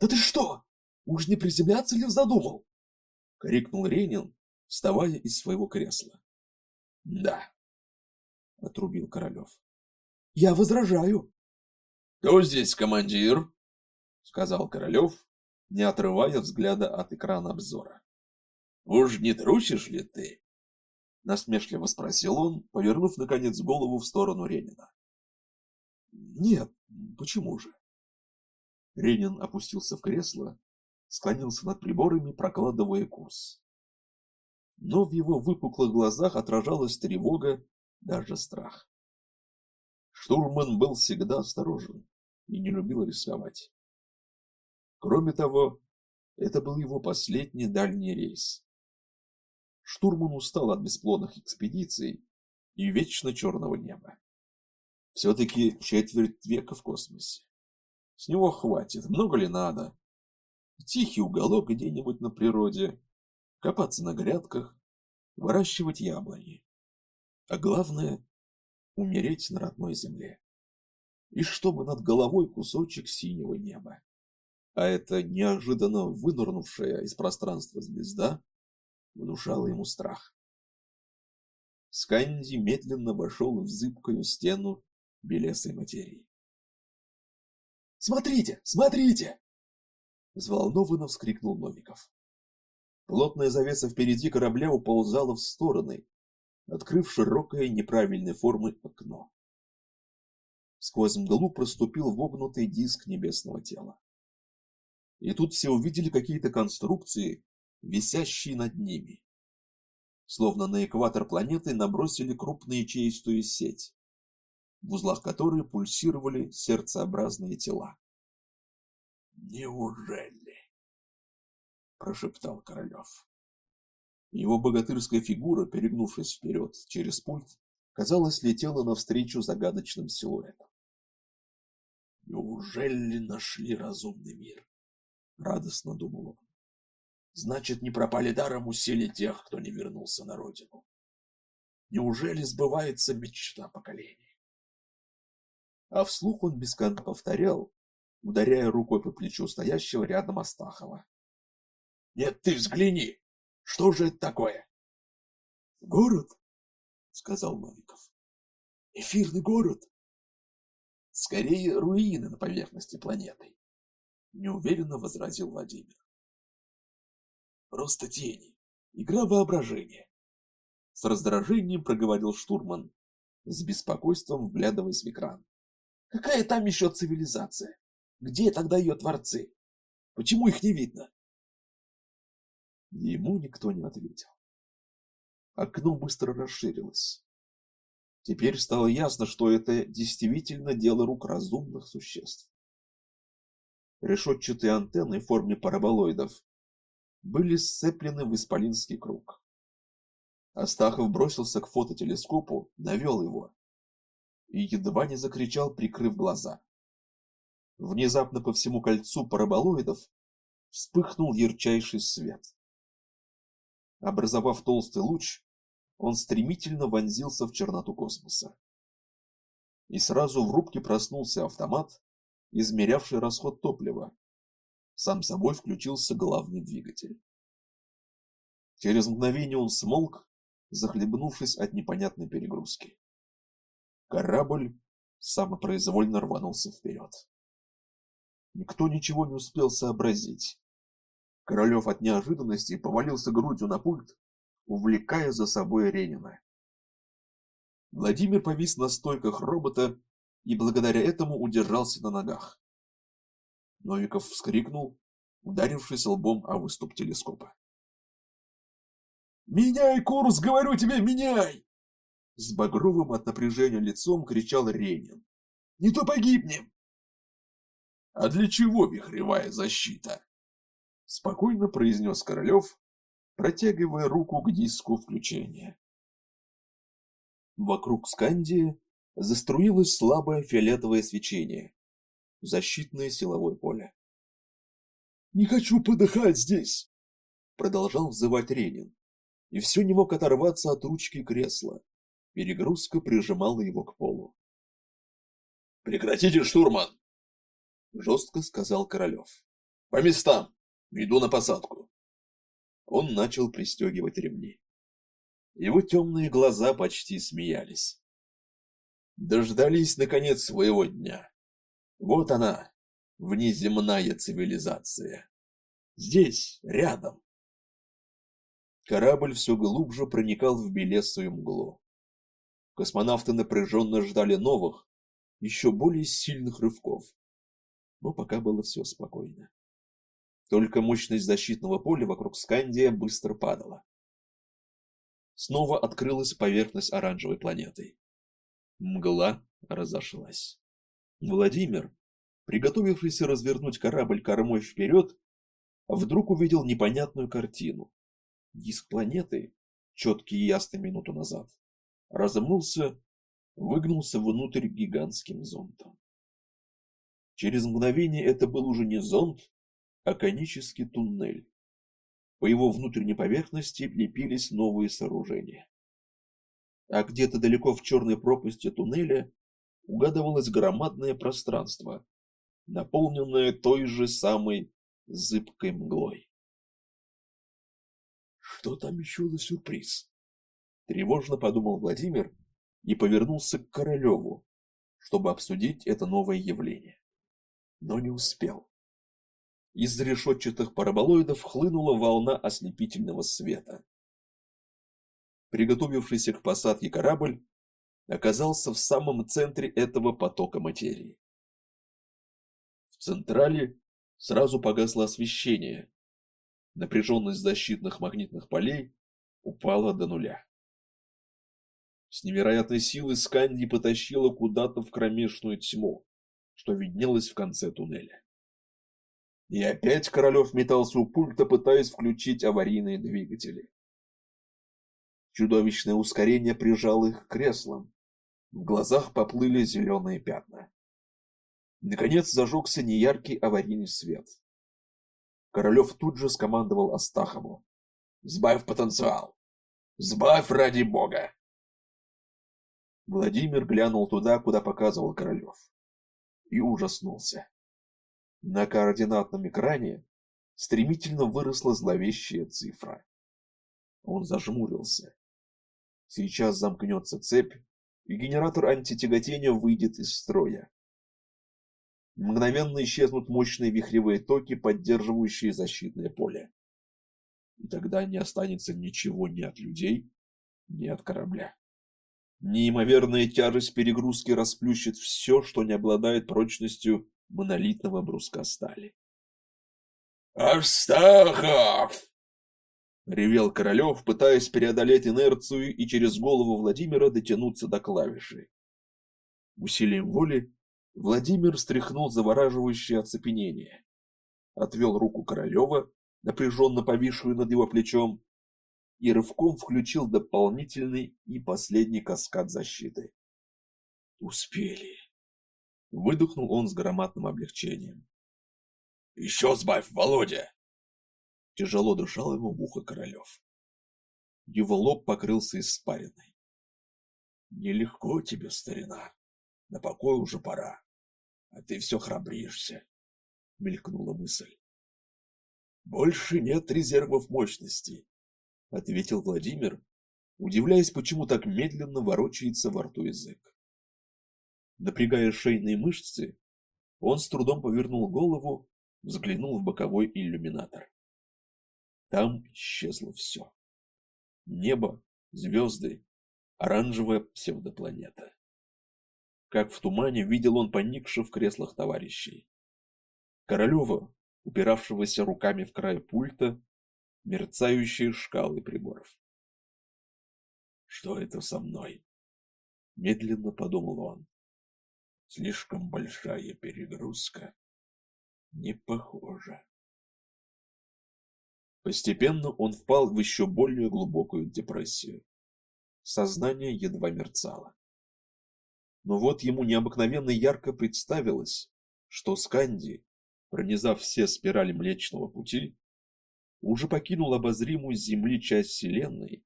«Да ты что? Уж не приземляться ли задумал?» — крикнул Ренин, вставая из своего кресла. «Да», — отрубил Королев. «Я возражаю». «Кто здесь командир?» — сказал Королев, не отрывая взгляда от экрана обзора. «Уж не трусишь ли ты?» Насмешливо спросил он, повернув, наконец, голову в сторону Ренина. «Нет, почему же?» Ренин опустился в кресло, склонился над приборами, прокладывая курс. Но в его выпуклых глазах отражалась тревога, даже страх. Штурман был всегда осторожен и не любил рисковать. Кроме того, это был его последний дальний рейс. Штурман устал от бесплодных экспедиций и вечно черного неба. Все-таки четверть века в космосе. С него хватит, много ли надо. Тихий уголок где-нибудь на природе, копаться на грядках, выращивать яблони. А главное — умереть на родной земле. И чтобы над головой кусочек синего неба. А это неожиданно вынырнувшая из пространства звезда внушало ему страх. Сканди медленно вошел в зыбкую стену белесой материи. «Смотрите! Смотрите!» Взволнованно вскрикнул Новиков. Плотная завеса впереди корабля уползала в стороны, открыв широкое неправильной формы окно. Сквозь мглу проступил вогнутый диск небесного тела. И тут все увидели какие-то конструкции, висящий над ними. Словно на экватор планеты набросили крупную ячеистую сеть, в узлах которой пульсировали сердцеобразные тела. «Неужели?» – прошептал Королев. Его богатырская фигура, перегнувшись вперед через пульт, казалось, летела навстречу загадочным силуэтам. «Неужели нашли разумный мир?» — радостно думал он. Значит, не пропали даром усилия тех, кто не вернулся на родину. Неужели сбывается мечта поколений? А вслух он бесконечно повторял, ударяя рукой по плечу стоящего рядом Астахова. «Нет, ты взгляни! Что же это такое?» «Город», — сказал Новиков. «Эфирный город». «Скорее руины на поверхности планеты», — неуверенно возразил Владимир. Просто тени. Игра воображения. С раздражением проговорил штурман, с беспокойством вглядываясь в экран. Какая там еще цивилизация? Где тогда ее творцы? Почему их не видно? Ему никто не ответил. Окно быстро расширилось. Теперь стало ясно, что это действительно дело рук разумных существ. Решетчатые антенны в форме параболоидов были сцеплены в исполинский круг. Астахов бросился к фототелескопу, навел его и едва не закричал, прикрыв глаза. Внезапно по всему кольцу параболоидов вспыхнул ярчайший свет. Образовав толстый луч, он стремительно вонзился в черноту космоса. И сразу в рубке проснулся автомат, измерявший расход топлива. Сам собой включился главный двигатель. Через мгновение он смолк, захлебнувшись от непонятной перегрузки. Корабль самопроизвольно рванулся вперед. Никто ничего не успел сообразить. Королев от неожиданности повалился грудью на пульт, увлекая за собой Ренина. Владимир повис на стойках робота и благодаря этому удержался на ногах. Новиков вскрикнул, ударившись лбом о выступ телескопа. «Меняй курс, говорю тебе, меняй!» С багровым от напряжения лицом кричал Ренин. «Не то погибнем!» «А для чего вихревая защита?» Спокойно произнес Королев, протягивая руку к диску включения. Вокруг Скандии заструилось слабое фиолетовое свечение. Защитное силовое поле. «Не хочу подыхать здесь!» Продолжал взывать Ренин. И все не мог оторваться от ручки кресла. Перегрузка прижимала его к полу. «Прекратите, штурман!» Жестко сказал Королев. «По местам! Иду на посадку!» Он начал пристегивать ремни. Его темные глаза почти смеялись. Дождались, наконец, своего дня. Вот она, внеземная цивилизация. Здесь, рядом. Корабль все глубже проникал в белесую мглу. Космонавты напряженно ждали новых, еще более сильных рывков. Но пока было все спокойно. Только мощность защитного поля вокруг Скандия быстро падала. Снова открылась поверхность оранжевой планеты. Мгла разошлась. Владимир, приготовившийся развернуть корабль кормой вперед, вдруг увидел непонятную картину. Диск планеты, четкий и ясный минуту назад, разомнулся, выгнулся внутрь гигантским зонтом. Через мгновение это был уже не зонт, а конический туннель. По его внутренней поверхности лепились новые сооружения. А где-то далеко в черной пропасти туннеля угадывалось громадное пространство, наполненное той же самой зыбкой мглой. Что там еще за сюрприз? Тревожно подумал Владимир и повернулся к Королеву, чтобы обсудить это новое явление. Но не успел. Из решетчатых параболоидов хлынула волна ослепительного света. Приготовившийся к посадке корабль оказался в самом центре этого потока материи. В централе сразу погасло освещение. Напряженность защитных магнитных полей упала до нуля. С невероятной силой Сканди потащила куда-то в кромешную тьму, что виднелось в конце туннеля. И опять Королев метался у пульта, пытаясь включить аварийные двигатели. Чудовищное ускорение прижало их к креслам. В глазах поплыли зеленые пятна. Наконец зажегся неяркий аварийный свет. Королев тут же скомандовал Астахову. «Сбавь потенциал! Сбавь ради бога!» Владимир глянул туда, куда показывал Королев. И ужаснулся. На координатном экране стремительно выросла зловещая цифра. Он зажмурился. Сейчас замкнется цепь, и генератор антитяготения выйдет из строя. Мгновенно исчезнут мощные вихревые токи, поддерживающие защитное поле. И тогда не останется ничего ни от людей, ни от корабля. Неимоверная тяжесть перегрузки расплющит все, что не обладает прочностью монолитного бруска стали. «Астахов!» — ревел Королев, пытаясь преодолеть инерцию и через голову Владимира дотянуться до клавиши. Усилием воли Владимир стряхнул завораживающее оцепенение, отвел руку Королева, напряженно повисшую над его плечом, и рывком включил дополнительный и последний каскад защиты. «Успели!» — выдохнул он с громадным облегчением. «Еще сбавь, Володя!» Тяжело дышал ему в ухо Королев. Его лоб покрылся испариной. «Нелегко тебе, старина. На покой уже пора. А ты все храбришься», — мелькнула мысль. «Больше нет резервов мощности», — ответил Владимир, удивляясь, почему так медленно ворочается во рту язык. Напрягая шейные мышцы, он с трудом повернул голову, взглянул в боковой иллюминатор. Там исчезло все. Небо, звезды, оранжевая псевдопланета. Как в тумане видел он поникших в креслах товарищей. Королева, упиравшегося руками в край пульта, мерцающие шкалы приборов. «Что это со мной?» — медленно подумал он. «Слишком большая перегрузка. Не похоже». Постепенно он впал в еще более глубокую депрессию. Сознание едва мерцало. Но вот ему необыкновенно ярко представилось, что Сканди, пронизав все спирали Млечного Пути, уже покинул обозримую Земли часть Вселенной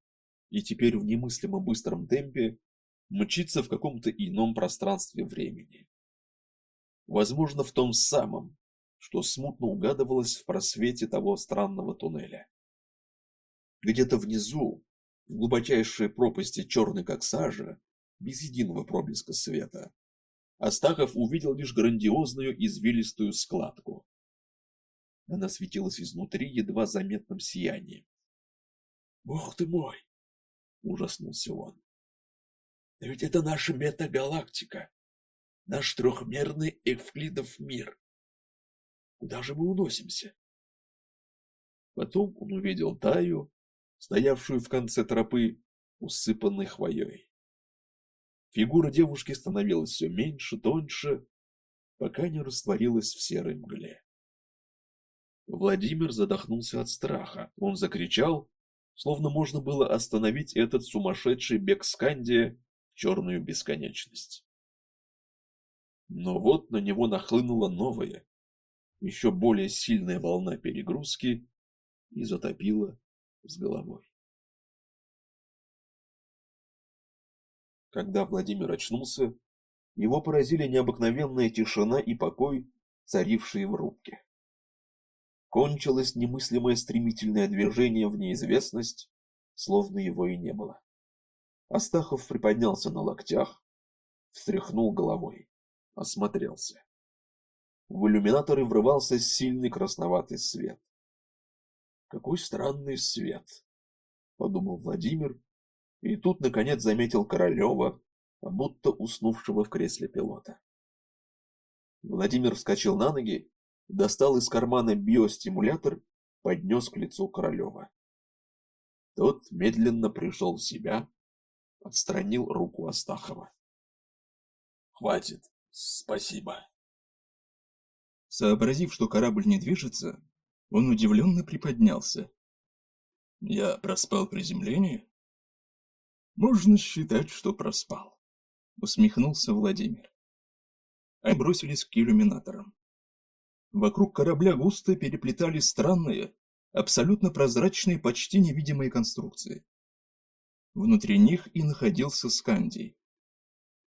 и теперь в немыслимо быстром темпе мчится в каком-то ином пространстве времени. Возможно, в том самом, что смутно угадывалось в просвете того странного туннеля. Где-то внизу, в глубочайшей пропасти черной как сажа, без единого проблеска света, Астахов увидел лишь грандиозную извилистую складку. Она светилась изнутри едва заметным сиянием. «Бог ты мой!» — ужаснулся он. «Да ведь это наша метагалактика, наш трехмерный Эвклидов мир. Куда же мы уносимся? Потом он увидел Таю, стоявшую в конце тропы, усыпанной хвоей. Фигура девушки становилась все меньше, тоньше, пока не растворилась в серой мгле. Владимир задохнулся от страха. Он закричал, словно можно было остановить этот сумасшедший бег Скандия в черную бесконечность. Но вот на него нахлынула новая, еще более сильная волна перегрузки и затопила с головой. Когда Владимир очнулся, его поразили необыкновенная тишина и покой, царившие в рубке. Кончилось немыслимое стремительное движение в неизвестность, словно его и не было. Астахов приподнялся на локтях, встряхнул головой, осмотрелся. В иллюминаторы врывался сильный красноватый свет. «Какой странный свет!» — подумал Владимир, и тут, наконец, заметил Королева, будто уснувшего в кресле пилота. Владимир вскочил на ноги, достал из кармана биостимулятор, поднес к лицу Королева. Тот медленно пришел в себя, отстранил руку Астахова. «Хватит, спасибо», Сообразив, что корабль не движется, он удивленно приподнялся. «Я проспал приземление?» «Можно считать, что проспал», — усмехнулся Владимир. Они бросились к иллюминаторам. Вокруг корабля густо переплетались странные, абсолютно прозрачные, почти невидимые конструкции. Внутри них и находился Скандий.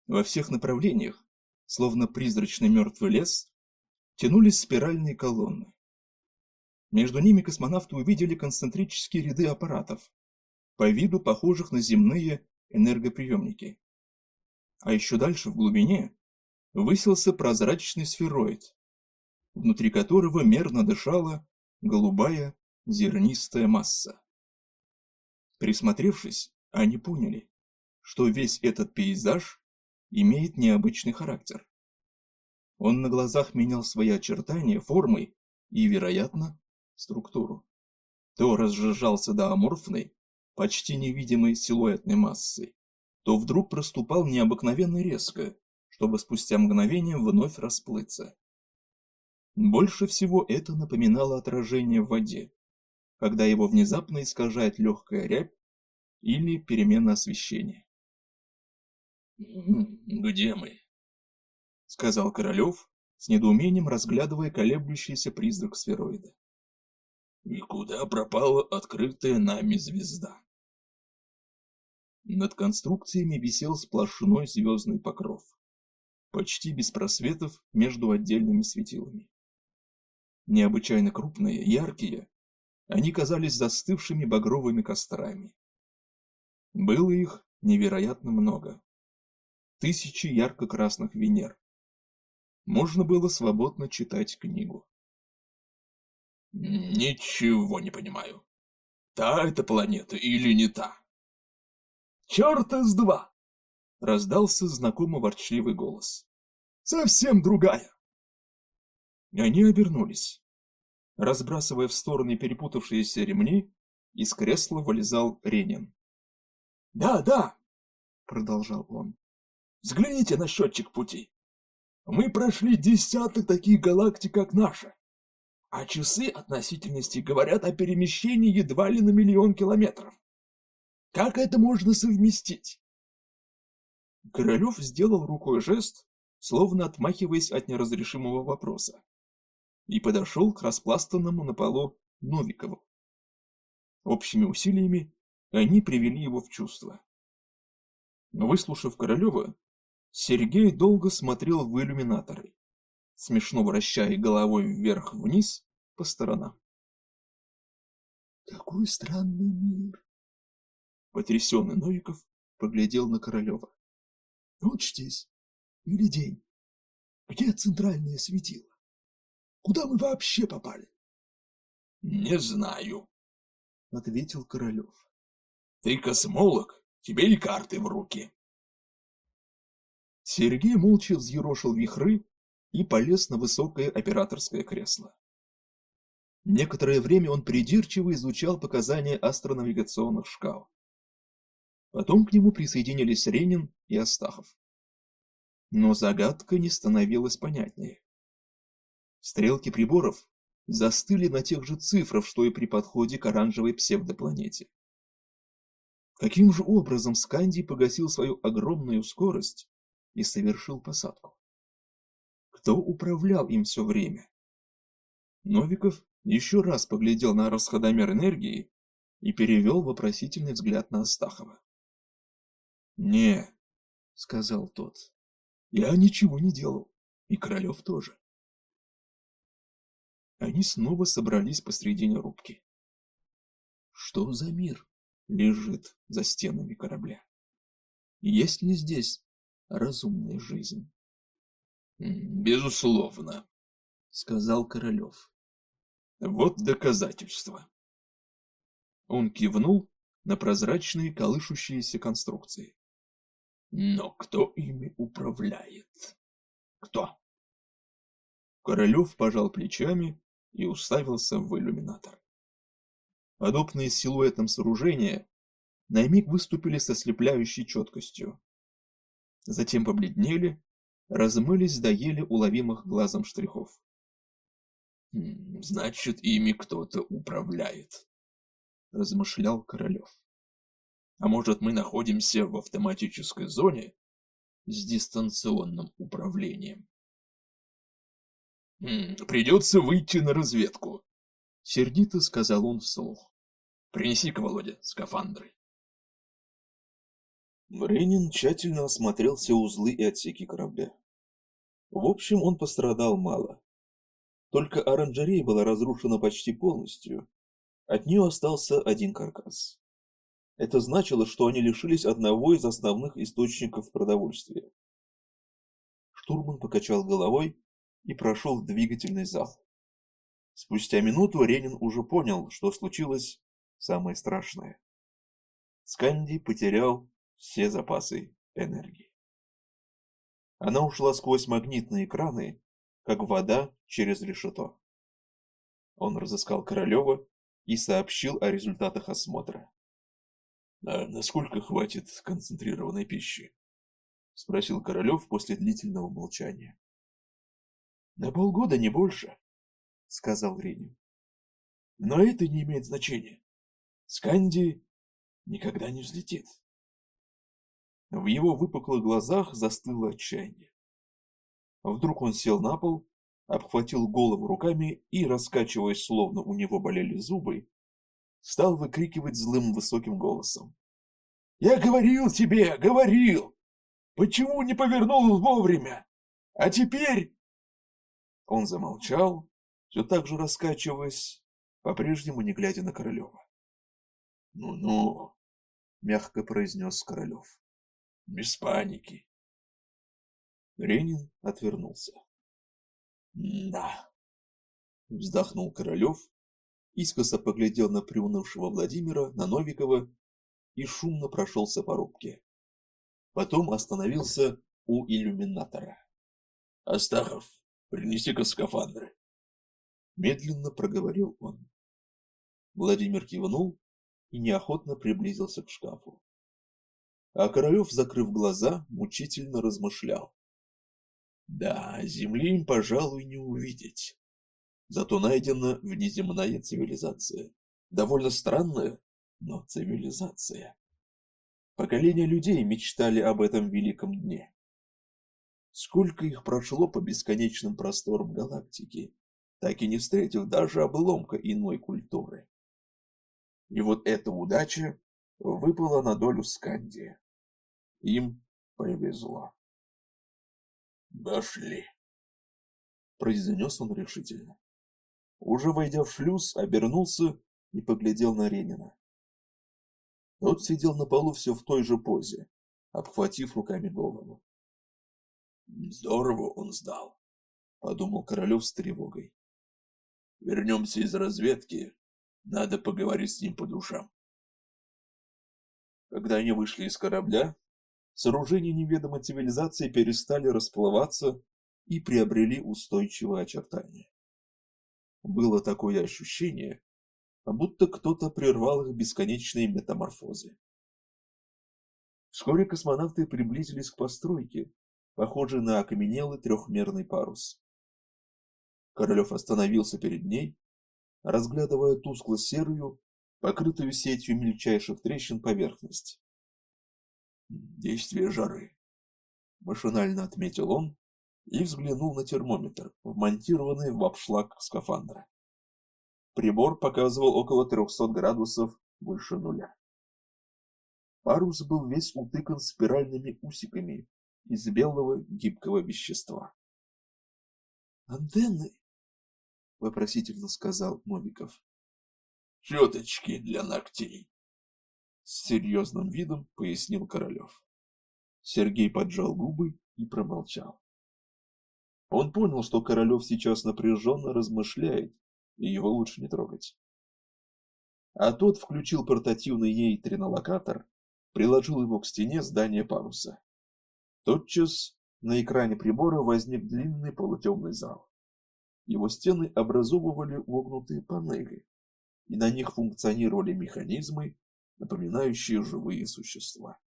Во всех направлениях, словно призрачный мертвый лес, тянулись спиральные колонны. Между ними космонавты увидели концентрические ряды аппаратов, по виду похожих на земные энергоприемники. А еще дальше, в глубине, высился прозрачный сфероид, внутри которого мерно дышала голубая зернистая масса. Присмотревшись, они поняли, что весь этот пейзаж имеет необычный характер. Он на глазах менял свои очертания, формы и, вероятно, структуру. То разжижался до аморфной, почти невидимой силуэтной массы, то вдруг проступал необыкновенно резко, чтобы спустя мгновение вновь расплыться. Больше всего это напоминало отражение в воде, когда его внезапно искажает легкая рябь или перемена освещения. «Где мы?» — сказал Королев, с недоумением разглядывая колеблющийся призрак сфероида. «И куда пропала открытая нами звезда?» Над конструкциями висел сплошной звездный покров, почти без просветов между отдельными светилами. Необычайно крупные, яркие, они казались застывшими багровыми кострами. Было их невероятно много. Тысячи ярко-красных Венер. Можно было свободно читать книгу. «Ничего не понимаю. Та это планета или не та?» «Черта с два!» — раздался знакомый ворчливый голос. «Совсем другая!» Они обернулись. Разбрасывая в стороны перепутавшиеся ремни, из кресла вылезал Ренин. «Да, да!» — продолжал он. «Взгляните на счетчик пути. Мы прошли десяток таких галактик, как наша. А часы относительности говорят о перемещении едва ли на миллион километров. Как это можно совместить? Королев сделал рукой жест, словно отмахиваясь от неразрешимого вопроса, и подошел к распластанному на полу Новикову. Общими усилиями они привели его в чувство. Выслушав Королева, Сергей долго смотрел в иллюминаторы, смешно вращая головой вверх-вниз по сторонам. «Какой странный мир!» Потрясенный Новиков поглядел на Королева. «Ночь здесь или день? Где центральное светило? Куда мы вообще попали?» «Не знаю», — ответил Королев. «Ты космолог, тебе и карты в руки». Сергей молча взъерошил вихры и полез на высокое операторское кресло. Некоторое время он придирчиво изучал показания астронавигационных шкал. Потом к нему присоединились Ренин и Астахов. Но загадка не становилась понятнее. Стрелки приборов застыли на тех же цифрах, что и при подходе к оранжевой псевдопланете. Каким же образом Сканди погасил свою огромную скорость и совершил посадку. Кто управлял им все время? Новиков еще раз поглядел на расходомер энергии и перевел вопросительный взгляд на Астахова. «Не», — сказал тот, — «я ничего не делал, и Королев тоже». Они снова собрались посредине рубки. Что за мир лежит за стенами корабля? Есть ли здесь разумная жизнь. «Безусловно», — сказал Королев. «Вот доказательства». Он кивнул на прозрачные колышущиеся конструкции. «Но кто ими управляет? Кто?» Королев пожал плечами и уставился в иллюминатор. Подобные силуэтам сооружения на миг выступили со слепляющей четкостью затем побледнели, размылись до еле уловимых глазом штрихов. «Значит, ими кто-то управляет», — размышлял Королев. «А может, мы находимся в автоматической зоне с дистанционным управлением?» «Придется выйти на разведку», — сердито сказал он вслух. «Принеси-ка, Володя, скафандры». Ренин тщательно осмотрел все узлы и отсеки корабля. В общем, он пострадал мало. Только оранжерея была разрушена почти полностью. От нее остался один каркас. Это значило, что они лишились одного из основных источников продовольствия. Штурман покачал головой и прошел в двигательный зал. Спустя минуту Ренин уже понял, что случилось самое страшное. Сканди потерял все запасы энергии. Она ушла сквозь магнитные экраны как вода через решето. Он разыскал Королева и сообщил о результатах осмотра. «А насколько хватит концентрированной пищи?» — спросил Королев после длительного молчания. «На полгода, не больше», — сказал Ренин. «Но это не имеет значения. Сканди никогда не взлетит». В его выпуклых глазах застыло отчаяние. Вдруг он сел на пол, обхватил голову руками и, раскачиваясь, словно у него болели зубы, стал выкрикивать злым высоким голосом. «Я говорил тебе, говорил! Почему не повернул вовремя? А теперь...» Он замолчал, все так же раскачиваясь, по-прежнему не глядя на Королева. «Ну-ну», — мягко произнес Королев. «Без паники». Ренин отвернулся. «Да», — вздохнул Королев, искоса поглядел на приунывшего Владимира, на Новикова и шумно прошелся по рубке. Потом остановился у иллюминатора. «Астахов, принеси-ка скафандры!» Медленно проговорил он. Владимир кивнул и неохотно приблизился к шкафу. А Королев, закрыв глаза, мучительно размышлял. Да, земли им, пожалуй, не увидеть. Зато найдена внеземная цивилизация. Довольно странная, но цивилизация. Поколения людей мечтали об этом великом дне. Сколько их прошло по бесконечным просторам галактики, так и не встретив даже обломка иной культуры. И вот эта удача выпала на долю Скандия. Им повезло. «Дошли», — произнес он решительно. Уже войдя в шлюз, обернулся и поглядел на Ренина. Тот сидел на полу все в той же позе, обхватив руками голову. «Здорово он сдал», — подумал Королев с тревогой. «Вернемся из разведки. Надо поговорить с ним по душам». Когда они вышли из корабля, сооружения неведомой цивилизации перестали расплываться и приобрели устойчивые очертания. Было такое ощущение, будто кто-то прервал их бесконечные метаморфозы. Вскоре космонавты приблизились к постройке, похожей на окаменелый трехмерный парус. Королев остановился перед ней, разглядывая тускло-серую, покрытую сетью мельчайших трещин поверхность. Действие жары. Машинально отметил он и взглянул на термометр, вмонтированный в обшлаг скафандра. Прибор показывал около 300 градусов выше нуля. Парус был весь утыкан спиральными усиками из белого гибкого вещества. «Антенны?» — вопросительно сказал Новиков. «Щеточки для ногтей», с серьезным видом пояснил Королев. Сергей поджал губы и промолчал. Он понял, что Королев сейчас напряженно размышляет, и его лучше не трогать. А тот включил портативный нейтринолокатор, приложил его к стене здания паруса. Тотчас на экране прибора возник длинный полутемный зал. Его стены образовывали вогнутые панели, и на них функционировали механизмы, напоминающие живые существа.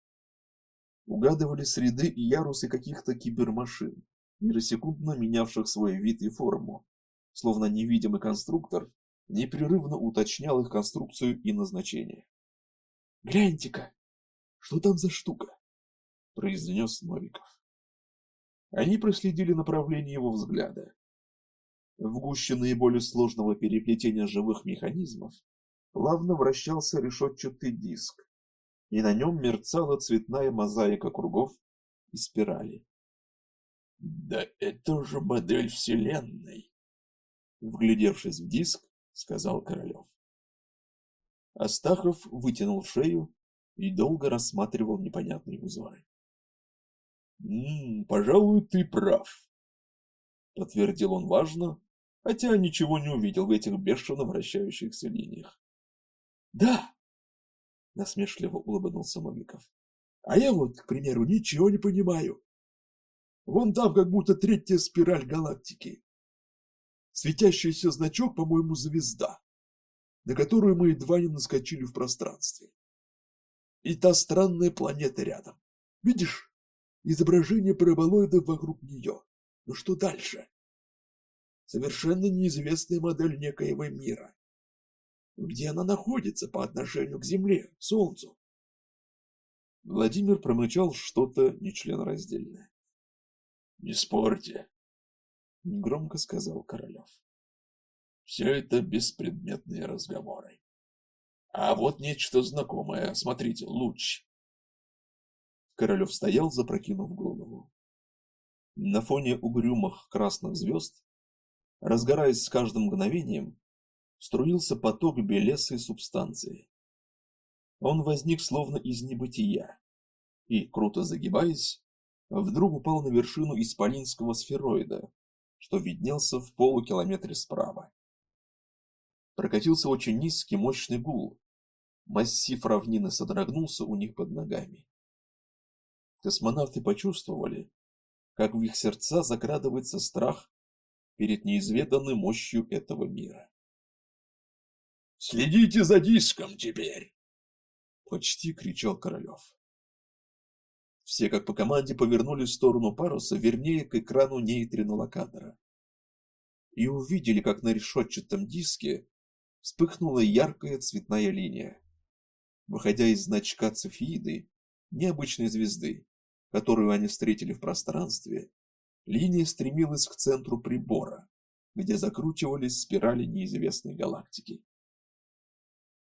Угадывали среды и ярусы каких-то кибермашин, миросекундно менявших свой вид и форму, словно невидимый конструктор непрерывно уточнял их конструкцию и назначение. «Гляньте-ка, что там за штука?» – произнес Новиков. Они проследили направление его взгляда. В гуще наиболее сложного переплетения живых механизмов плавно вращался решетчатый диск, и на нем мерцала цветная мозаика кругов и спирали. «Да это же модель Вселенной!» Вглядевшись в диск, сказал Королев. Астахов вытянул шею и долго рассматривал непонятные узоры. «М -м, «Пожалуй, ты прав», — подтвердил он важно, хотя ничего не увидел в этих бешено вращающихся линиях. Да, насмешливо улыбнулся Новиков. А я вот, к примеру, ничего не понимаю. Вон там как будто третья спираль галактики. Светящийся значок, по-моему, звезда, на которую мы едва не наскочили в пространстве. И та странная планета рядом. Видишь? Изображение параболоидов вокруг нее. Но что дальше? Совершенно неизвестная модель некоего мира. Где она находится по отношению к Земле, Солнцу? Владимир промычал что-то нечленораздельное. «Не спорьте», — негромко сказал Королев. «Все это беспредметные разговоры. А вот нечто знакомое. Смотрите, луч». Королев стоял, запрокинув голову. На фоне угрюмых красных звезд, разгораясь с каждым мгновением, струился поток белесой субстанции. Он возник словно из небытия и, круто загибаясь, вдруг упал на вершину исполинского сфероида, что виднелся в полукилометре справа. Прокатился очень низкий мощный гул. Массив равнины содрогнулся у них под ногами. Космонавты почувствовали, как в их сердца закрадывается страх перед неизведанной мощью этого мира. «Следите за диском теперь!» Почти кричал Королев. Все как по команде повернулись в сторону паруса, вернее, к экрану нейтринолокатора. И увидели, как на решетчатом диске вспыхнула яркая цветная линия. Выходя из значка Цефеиды, необычной звезды, которую они встретили в пространстве, линия стремилась к центру прибора, где закручивались спирали неизвестной галактики.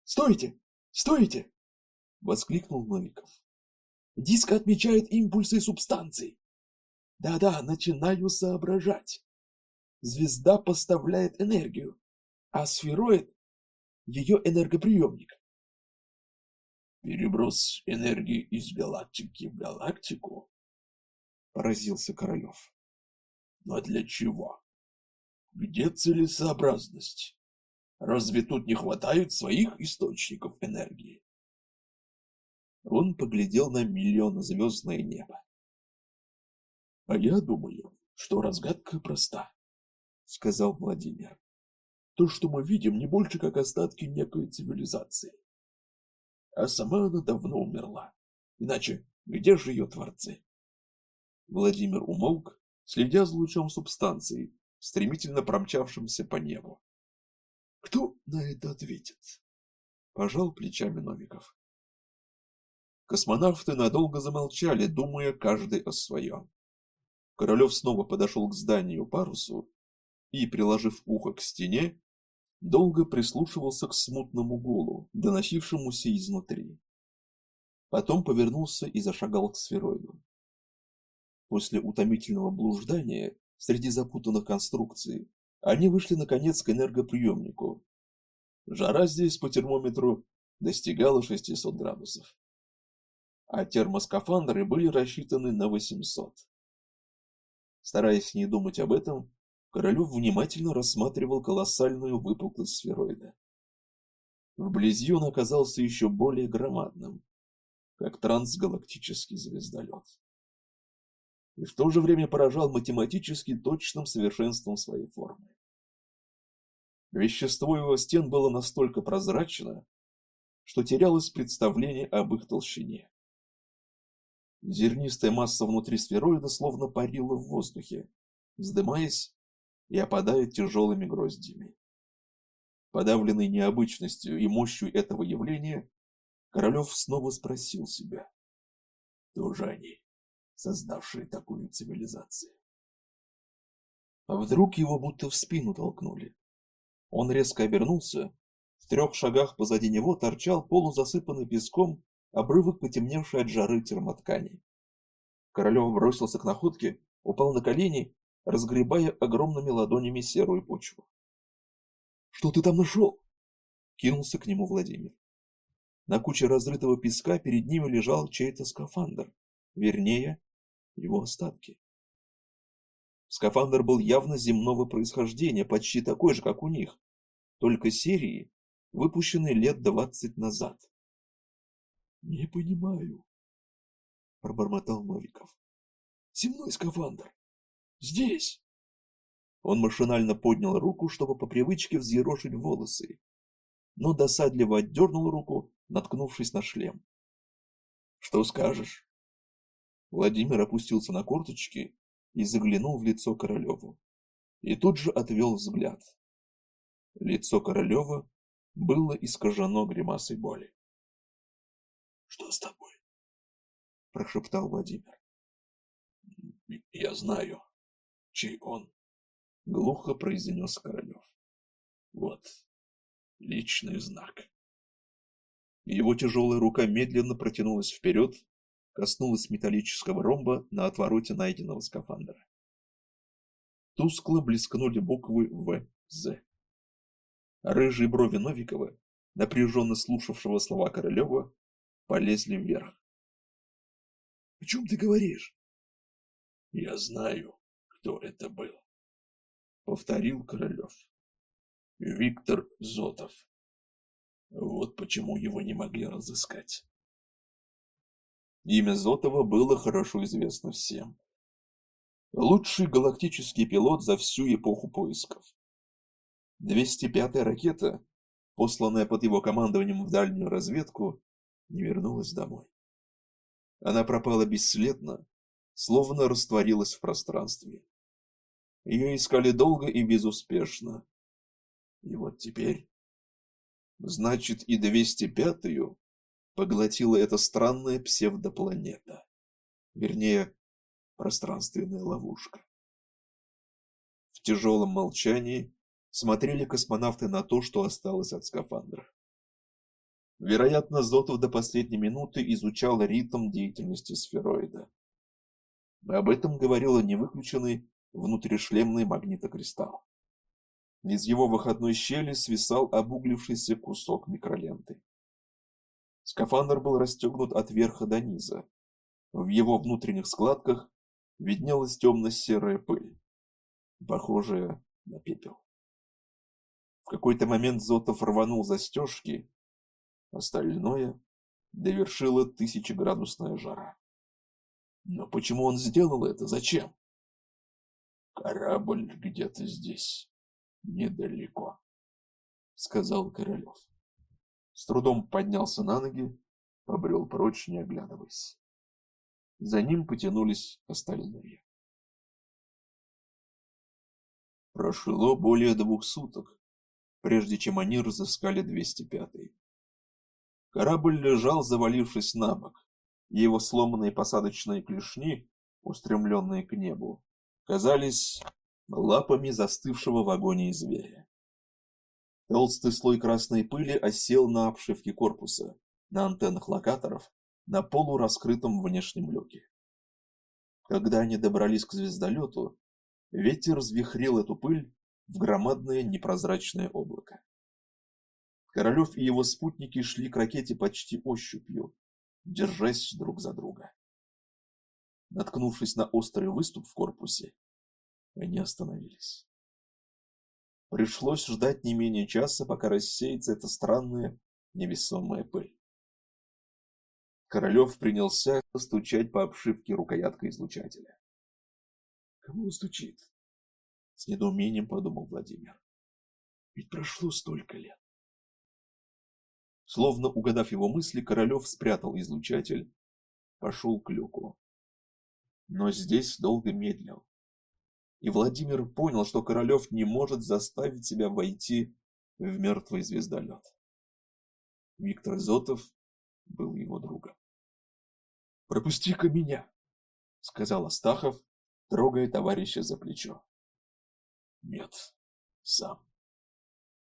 «Стойте! Стойте!» — воскликнул Новиков. «Диск отмечает импульсы субстанций. Да-да, начинаю соображать. Звезда поставляет энергию, а сфероид — ее энергоприемник. «Переброс энергии из галактики в галактику?» — поразился Королев. «Но для чего? Где целесообразность? Разве тут не хватает своих источников энергии?» Он поглядел на миллионозвездное небо. «А я думаю, что разгадка проста», — сказал Владимир. «То, что мы видим, не больше как остатки некой цивилизации. А сама она давно умерла. Иначе где же ее творцы?» Владимир умолк, следя за лучом субстанции, стремительно промчавшимся по небу. «Кто на это ответит?» — пожал плечами Новиков. Космонавты надолго замолчали, думая каждый о своем. Королев снова подошел к зданию парусу и, приложив ухо к стене, долго прислушивался к смутному гулу, доносившемуся изнутри. Потом повернулся и зашагал к сфероиду. После утомительного блуждания среди запутанных конструкций они вышли наконец к энергоприемнику. Жара здесь по термометру достигала 600 градусов а термоскафандры были рассчитаны на 800. Стараясь не думать об этом, Королев внимательно рассматривал колоссальную выпуклость сфероида. Вблизи он оказался еще более громадным, как трансгалактический звездолет. И в то же время поражал математически точным совершенством своей формы. Вещество его стен было настолько прозрачно, что терялось представление об их толщине. Зернистая масса внутри сфероида словно парила в воздухе, вздымаясь и опадая тяжелыми гроздьями. Подавленный необычностью и мощью этого явления, Королев снова спросил себя, кто же они, создавшие такую цивилизацию? А вдруг его будто в спину толкнули. Он резко обернулся, в трех шагах позади него торчал полузасыпанный песком обрывок потемневшей от жары термоткани. Королев бросился к находке, упал на колени, разгребая огромными ладонями серую почву. «Что ты там нашел?» — кинулся к нему Владимир. На куче разрытого песка перед ними лежал чей-то скафандр, вернее, его остатки. Скафандр был явно земного происхождения, почти такой же, как у них, только серии, выпущенной лет двадцать назад. Не понимаю, пробормотал Новиков. Земной скафандр. Здесь. Он машинально поднял руку, чтобы по привычке взъерошить волосы, но досадливо отдернул руку, наткнувшись на шлем. «Что скажешь?» Владимир опустился на корточки и заглянул в лицо Королеву. И тут же отвел взгляд. Лицо Королева было искажено гримасой боли. «Что с тобой?» – прошептал Владимир. «Я знаю, чей он», – глухо произнес Королев. «Вот, личный знак». Его тяжелая рука медленно протянулась вперед, коснулась металлического ромба на отвороте найденного скафандра. Тускло блескнули буквы «ВЗ». Рыжие брови Новикова, напряженно слушавшего слова Королева, полезли вверх. — О чем ты говоришь? — Я знаю, кто это был, — повторил Королев. — Виктор Зотов. Вот почему его не могли разыскать. Имя Зотова было хорошо известно всем. Лучший галактический пилот за всю эпоху поисков. 205-я ракета, посланная под его командованием в дальнюю разведку, не вернулась домой. Она пропала бесследно, словно растворилась в пространстве. Ее искали долго и безуспешно. И вот теперь... Значит, и 205-ю поглотила эта странная псевдопланета. Вернее, пространственная ловушка. В тяжелом молчании смотрели космонавты на то, что осталось от скафандра. Вероятно, Зотов до последней минуты изучал ритм деятельности сфероида. Об этом говорил невыключенный внутришлемный магнитокристалл. Из его выходной щели свисал обуглившийся кусок микроленты. Скафандр был расстегнут от верха до низа. В его внутренних складках виднелась темно-серая пыль, похожая на пепел. В какой-то момент Зотов рванул застежки, остальное довершила тысячеградусная жара. Но почему он сделал это? Зачем? Корабль где-то здесь, недалеко, сказал Королев. С трудом поднялся на ноги, побрел прочь, не оглядываясь. За ним потянулись остальные. Прошло более двух суток, прежде чем они разыскали 205-й. Корабль лежал, завалившись на бок, и его сломанные посадочные клешни, устремленные к небу, казались лапами застывшего в агонии зверя. Толстый слой красной пыли осел на обшивке корпуса, на антеннах локаторов, на полураскрытом внешнем люке. Когда они добрались к звездолету, ветер взвихрил эту пыль в громадное непрозрачное облако. Королев и его спутники шли к ракете почти ощупью, держась друг за друга. Наткнувшись на острый выступ в корпусе, они остановились. Пришлось ждать не менее часа, пока рассеется эта странная невесомая пыль. Королев принялся стучать по обшивке рукояткой излучателя. Кому стучит? С недоумением подумал Владимир. Ведь прошло столько лет. Словно угадав его мысли, Королев спрятал излучатель, пошел к люку. Но здесь долго медлил. И Владимир понял, что Королев не может заставить себя войти в мертвый звездолет. Виктор Зотов был его другом. «Пропусти-ка меня», — сказал Астахов, трогая товарища за плечо. Нет, сам.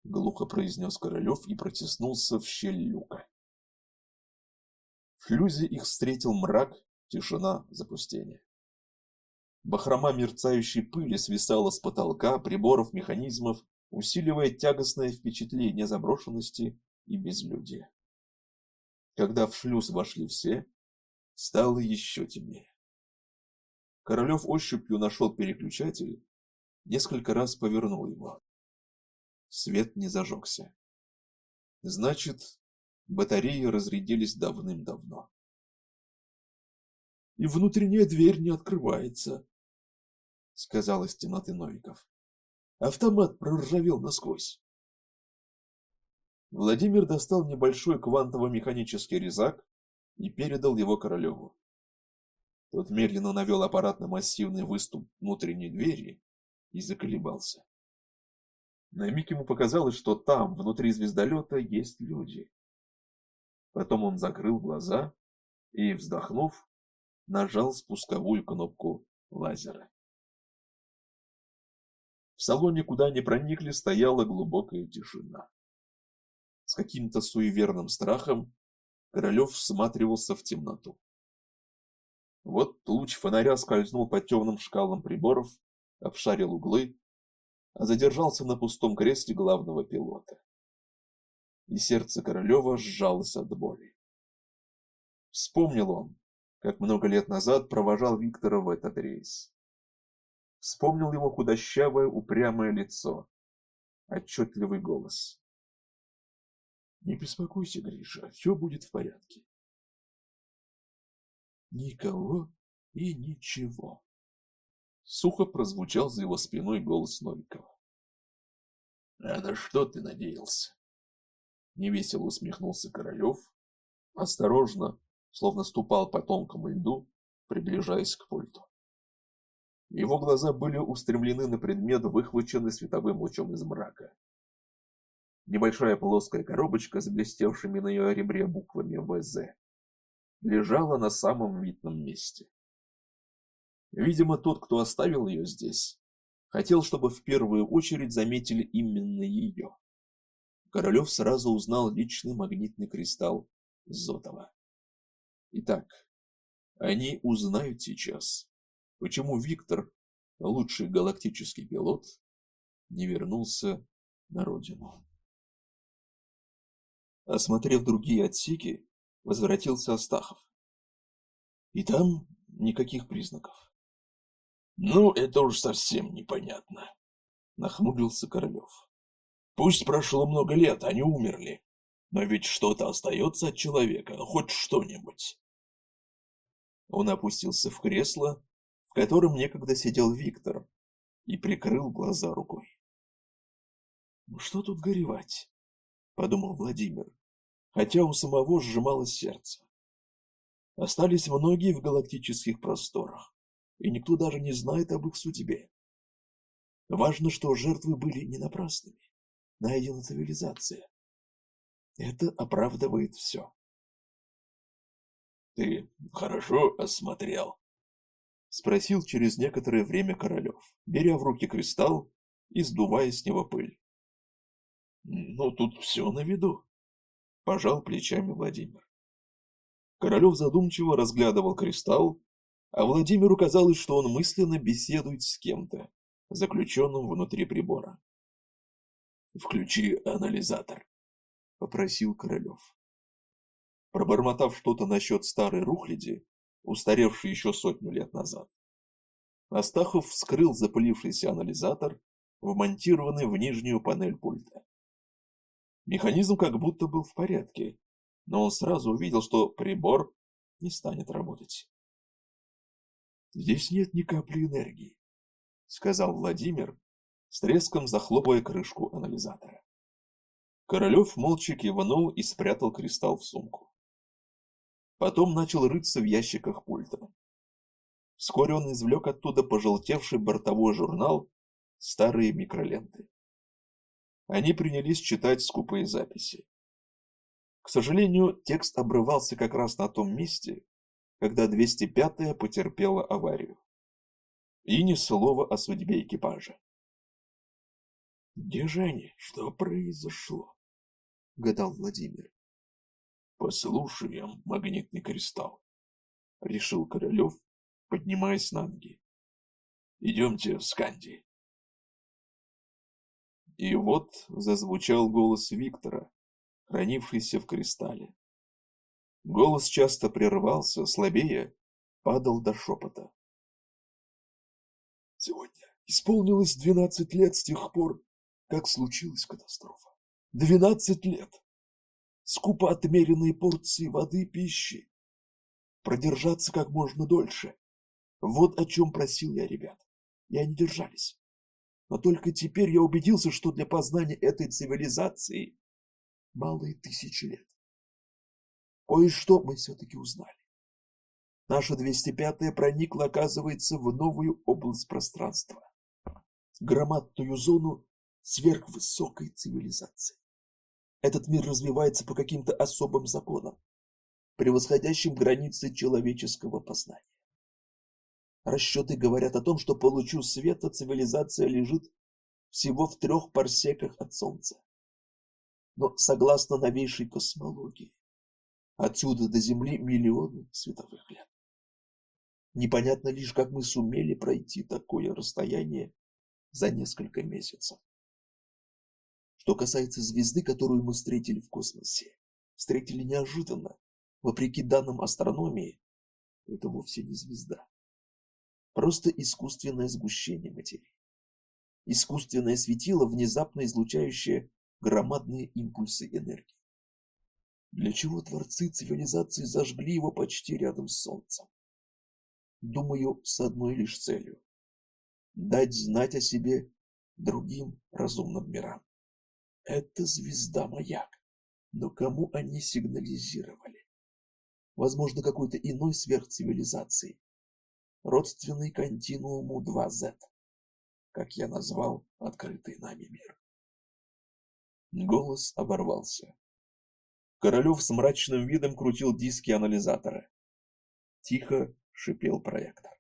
Глухо произнес Королев и протиснулся в щель люка. В шлюзе их встретил мрак, тишина, запустение. Бахрома мерцающей пыли свисала с потолка, приборов, механизмов, усиливая тягостное впечатление заброшенности и безлюдия. Когда в шлюз вошли все, стало еще темнее. Королев ощупью нашел переключатель Несколько раз повернул его. Свет не зажегся. Значит, батареи разрядились давным-давно. «И внутренняя дверь не открывается», — сказал из темноты Новиков. Автомат проржавел насквозь. Владимир достал небольшой квантово-механический резак и передал его Королеву. Тот медленно навел аппарат на массивный выступ внутренней двери и заколебался. На миг ему показалось, что там, внутри звездолета, есть люди. Потом он закрыл глаза и, вздохнув, нажал спусковую кнопку лазера. В салоне, куда они проникли, стояла глубокая тишина. С каким-то суеверным страхом Королев всматривался в темноту. Вот луч фонаря скользнул по темным шкалам приборов, обшарил углы, а задержался на пустом кресле главного пилота. И сердце Королева сжалось от боли. Вспомнил он, как много лет назад провожал Виктора в этот рейс. Вспомнил его худощавое упрямое лицо, отчетливый голос. «Не беспокойся, Гриша, все будет в порядке». Никого и ничего. Сухо прозвучал за его спиной голос Новикова. «А на что ты надеялся?» Невесело усмехнулся Королев, осторожно, словно ступал по тонкому льду, приближаясь к пульту. Его глаза были устремлены на предмет, выхваченный световым лучом из мрака. Небольшая плоская коробочка с блестевшими на ее ребре буквами ВЗ лежала на самом видном месте. Видимо, тот, кто оставил ее здесь, хотел, чтобы в первую очередь заметили именно ее. Королев сразу узнал личный магнитный кристалл Зотова. Итак, они узнают сейчас, почему Виктор, лучший галактический пилот, не вернулся на родину. Осмотрев другие отсеки, возвратился Астахов. И там никаких признаков. Ну, это уж совсем непонятно, нахмурился Королев. Пусть прошло много лет, они умерли, но ведь что-то остается от человека, хоть что-нибудь. Он опустился в кресло, в котором некогда сидел Виктор, и прикрыл глаза рукой. «Ну что тут горевать?» — подумал Владимир, хотя у самого сжималось сердце. Остались многие в галактических просторах, и никто даже не знает об их судьбе. Важно, что жертвы были не напрасными. Найдена цивилизация. Это оправдывает все. «Ты хорошо осмотрел?» — спросил через некоторое время Королев, беря в руки кристалл и сдувая с него пыль. «Ну, тут все на виду», — пожал плечами Владимир. Королев задумчиво разглядывал кристалл, а Владимиру казалось, что он мысленно беседует с кем-то, заключенным внутри прибора. «Включи анализатор», — попросил Королев. Пробормотав что-то насчет старой рухляди, устаревшей еще сотню лет назад, Астахов вскрыл запылившийся анализатор, вмонтированный в нижнюю панель пульта. Механизм как будто был в порядке, но он сразу увидел, что прибор не станет работать. «Здесь нет ни капли энергии», — сказал Владимир, с треском захлопывая крышку анализатора. Королев молча кивнул и спрятал кристалл в сумку. Потом начал рыться в ящиках пульта. Вскоре он извлек оттуда пожелтевший бортовой журнал, старые микроленты. Они принялись читать скупые записи. К сожалению, текст обрывался как раз на том месте, когда 205-я потерпела аварию. И ни слова о судьбе экипажа. «Где же они? Что произошло?» — гадал Владимир. «Послушаем магнитный кристалл», — решил Королев, поднимаясь на ноги. «Идемте в Сканди». И вот зазвучал голос Виктора, хранившийся в кристалле. Голос часто прерывался, слабее, падал до шепота. Сегодня исполнилось двенадцать лет с тех пор, как случилась катастрофа. Двенадцать лет! Скупо отмеренные порции воды пищи. Продержаться как можно дольше. Вот о чем просил я ребят. И они держались. Но только теперь я убедился, что для познания этой цивилизации малые тысячи лет. Кое-что мы все-таки узнали. Наша 205-я проникла, оказывается, в новую область пространства. Громадную зону сверхвысокой цивилизации. Этот мир развивается по каким-то особым законам, превосходящим границы человеческого познания. Расчеты говорят о том, что по лучу света цивилизация лежит всего в трех парсеках от Солнца. Но согласно новейшей космологии, отсюда до Земли миллионы световых лет. Непонятно лишь, как мы сумели пройти такое расстояние за несколько месяцев. Что касается звезды, которую мы встретили в космосе, встретили неожиданно, вопреки данным астрономии, это вовсе не звезда. Просто искусственное сгущение материи. Искусственное светило, внезапно излучающее громадные импульсы энергии. Для чего творцы цивилизации зажгли его почти рядом с Солнцем? Думаю, с одной лишь целью – дать знать о себе другим разумным мирам. Это звезда-маяк. Но кому они сигнализировали? Возможно, какой-то иной сверхцивилизации. Родственный континууму 2Z, как я назвал открытый нами мир. Голос оборвался. Королев с мрачным видом крутил диски анализатора. Тихо шипел проектор.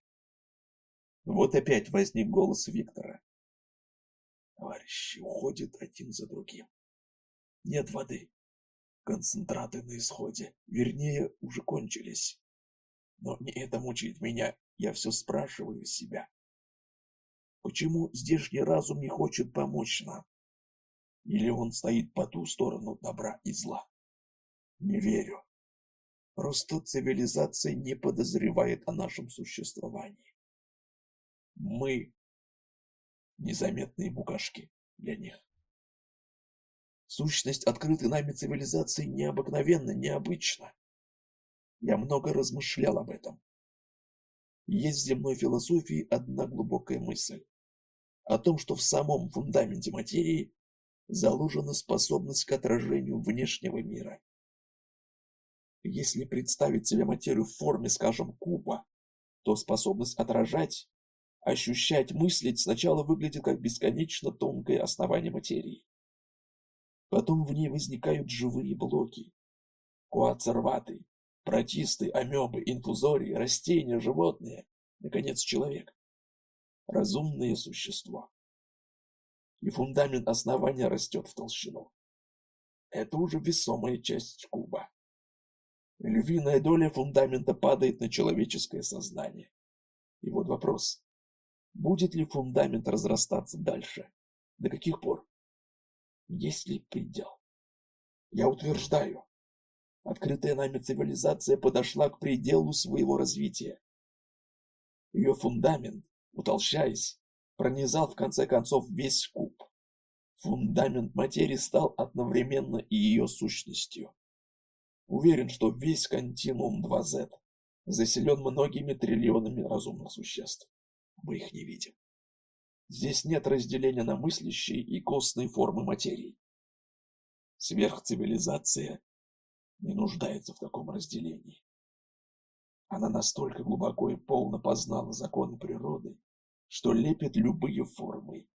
Вот опять возник голос Виктора. Товарищи уходят один за другим. Нет воды. Концентраты на исходе. Вернее, уже кончились. Но не это мучает меня. Я все спрашиваю себя. Почему здешний разум не хочет помочь нам? Или он стоит по ту сторону добра и зла? Не верю. Просто цивилизация не подозревает о нашем существовании. Мы незаметные букашки для них. Сущность открытой нами цивилизации необыкновенно, необычна. Я много размышлял об этом. Есть в земной философии одна глубокая мысль. О том, что в самом фундаменте материи заложена способность к отражению внешнего мира. Если представить себе материю в форме, скажем, куба, то способность отражать ощущать, мыслить сначала выглядит как бесконечно тонкое основание материи. Потом в ней возникают живые блоки. Куацерваты, протисты, амебы, инфузории, растения, животные, наконец, человек. Разумное существо. И фундамент основания растет в толщину. Это уже весомая часть куба. Львиная доля фундамента падает на человеческое сознание. И вот вопрос. Будет ли фундамент разрастаться дальше? До каких пор? Есть ли предел? Я утверждаю, открытая нами цивилизация подошла к пределу своего развития. Ее фундамент, утолщаясь, пронизал в конце концов весь куб. Фундамент материи стал одновременно и ее сущностью. Уверен, что весь континуум 2Z заселен многими триллионами разумных существ мы их не видим. Здесь нет разделения на мыслящие и костные формы материи. Сверхцивилизация не нуждается в таком разделении. Она настолько глубоко и полно познала законы природы, что лепит любые формы,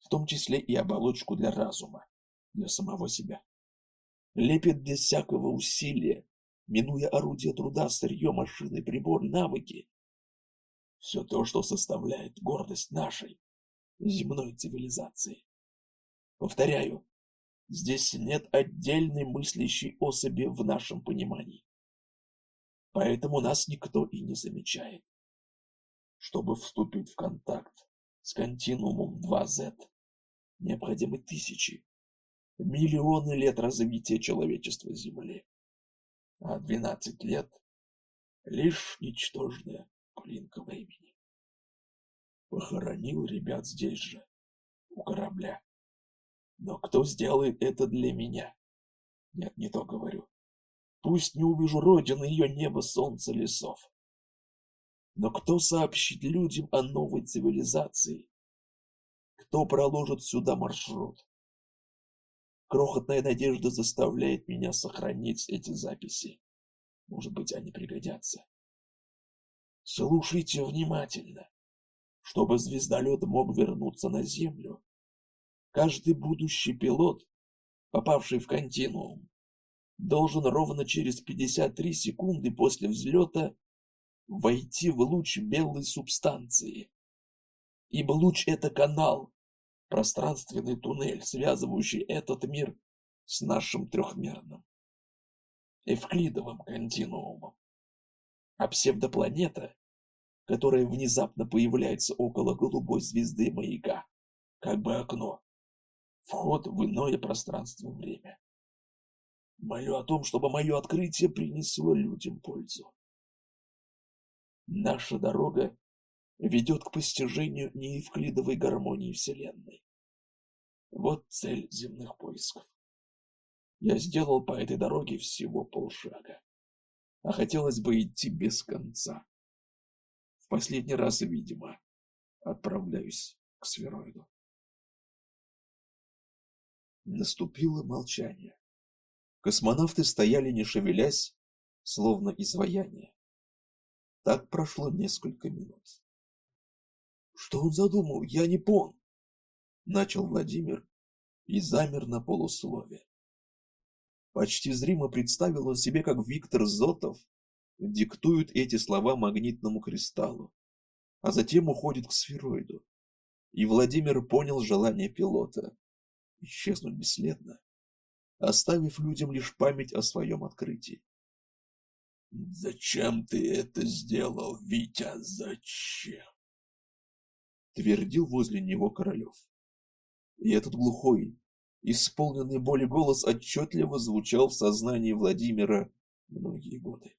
в том числе и оболочку для разума, для самого себя. Лепит без всякого усилия, минуя орудия труда, сырье, машины, приборы, навыки, все то, что составляет гордость нашей земной цивилизации. Повторяю, здесь нет отдельной мыслящей особи в нашем понимании. Поэтому нас никто и не замечает. Чтобы вступить в контакт с континуумом 2Z, необходимы тысячи, миллионы лет развития человечества Земли. А 12 лет — лишь ничтожная пылинка времени. Похоронил ребят здесь же, у корабля. Но кто сделает это для меня? Нет, не то говорю. Пусть не увижу родины, ее небо, солнце, лесов. Но кто сообщит людям о новой цивилизации, Кто проложит сюда маршрут? Крохотная надежда заставляет меня сохранить эти записи. Может быть, они пригодятся. Слушайте внимательно. Чтобы звездолет мог вернуться на Землю, каждый будущий пилот, попавший в континуум, должен ровно через 53 секунды после взлета войти в луч белой субстанции. Ибо луч — это канал, пространственный туннель, связывающий этот мир с нашим трехмерным, эвклидовым континуумом. А псевдопланета, которая внезапно появляется около голубой звезды маяка, как бы окно, вход в иное пространство-время. Молю о том, чтобы мое открытие принесло людям пользу. Наша дорога ведет к постижению неевклидовой гармонии Вселенной. Вот цель земных поисков. Я сделал по этой дороге всего полшага, а хотелось бы идти без конца. Последний раз, видимо, отправляюсь к сфероиду. Наступило молчание. Космонавты стояли не шевелясь, словно изваяние. Так прошло несколько минут. Что он задумал, я не понял. Начал Владимир и замер на полуслове. Почти зримо представил он себе, как Виктор Зотов диктует эти слова магнитному кристаллу, а затем уходит к сфероиду. И Владимир понял желание пилота исчезнуть бесследно оставив людям лишь память о своем открытии. «Зачем ты это сделал, Витя, зачем?» Твердил возле него Королев. И этот глухой, исполненный боли голос отчетливо звучал в сознании Владимира многие годы.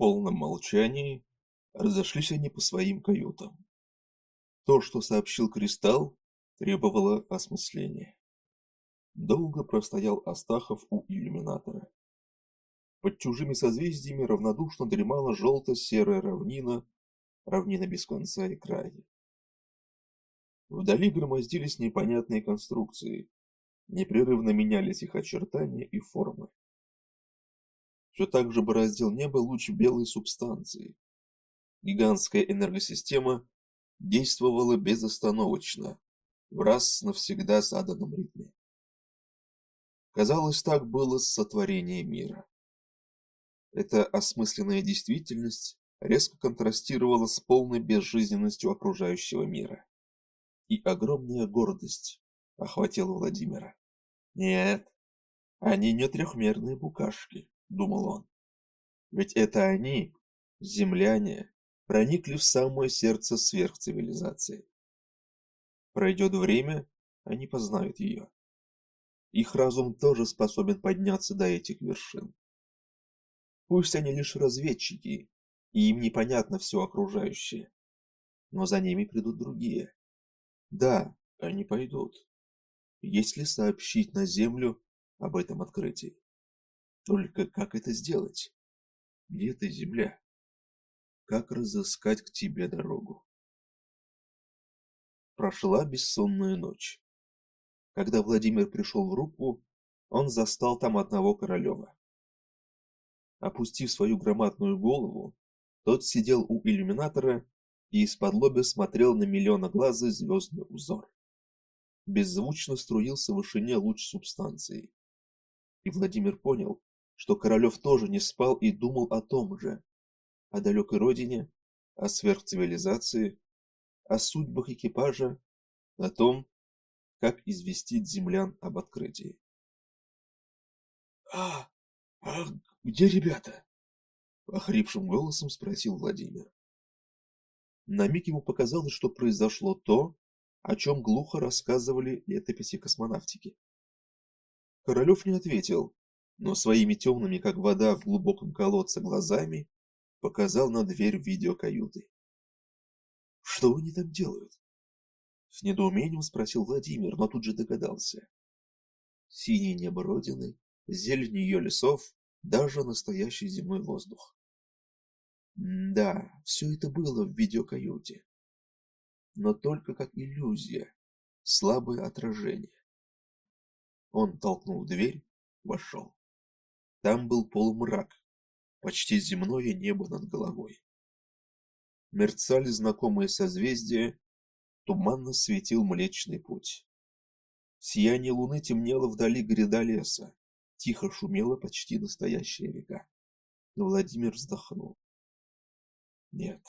Полном молчании разошлись они по своим каютам. То, что сообщил Кристалл, требовало осмысления. Долго простоял Астахов у иллюминатора. Под чужими созвездиями равнодушно дремала желто-серая равнина, равнина без конца и края. Вдали громоздились непонятные конструкции, непрерывно менялись их очертания и формы. Все так же бороздил небо луч белой субстанции. Гигантская энергосистема действовала безостановочно, в раз навсегда заданном ритме. Казалось, так было с сотворением мира. Эта осмысленная действительность резко контрастировала с полной безжизненностью окружающего мира. И огромная гордость охватила Владимира. Нет, они не трехмерные букашки, думал он. Ведь это они, земляне, проникли в самое сердце сверхцивилизации. Пройдет время, они познают ее. Их разум тоже способен подняться до этих вершин. Пусть они лишь разведчики, и им непонятно все окружающее. Но за ними придут другие. Да, они пойдут. Если сообщить на Землю об этом открытии. Только как это сделать? Где ты, Земля? Как разыскать к тебе дорогу? Прошла бессонная ночь. Когда Владимир пришел в руку, он застал там одного Королева. Опустив свою громадную голову, тот сидел у иллюминатора и из-под лобя смотрел на миллионоглазый звездный узор. Беззвучно струился в вышине луч субстанции. И Владимир понял, что Королев тоже не спал и думал о том же, о далекой родине, о сверхцивилизации, о судьбах экипажа, о том, как известить землян об открытии. «А, а где ребята?» — охрипшим голосом спросил Владимир. На миг ему показалось, что произошло то, о чем глухо рассказывали летописи космонавтики. Королев не ответил, но своими темными, как вода в глубоком колодце, глазами показал на дверь видеокаюты. «Что они там делают?» С недоумением спросил Владимир, но тут же догадался. Синее небо Родины, зелень ее лесов, даже настоящий земной воздух. да, все это было в видеокаюте. но только как иллюзия, слабое отражение. Он толкнул дверь, вошел. Там был полумрак, почти земное небо над головой. Мерцали знакомые созвездия, туманно светил Млечный Путь. Сияние луны темнело вдали гряда леса, тихо шумела почти настоящая река. Но Владимир вздохнул. Нет,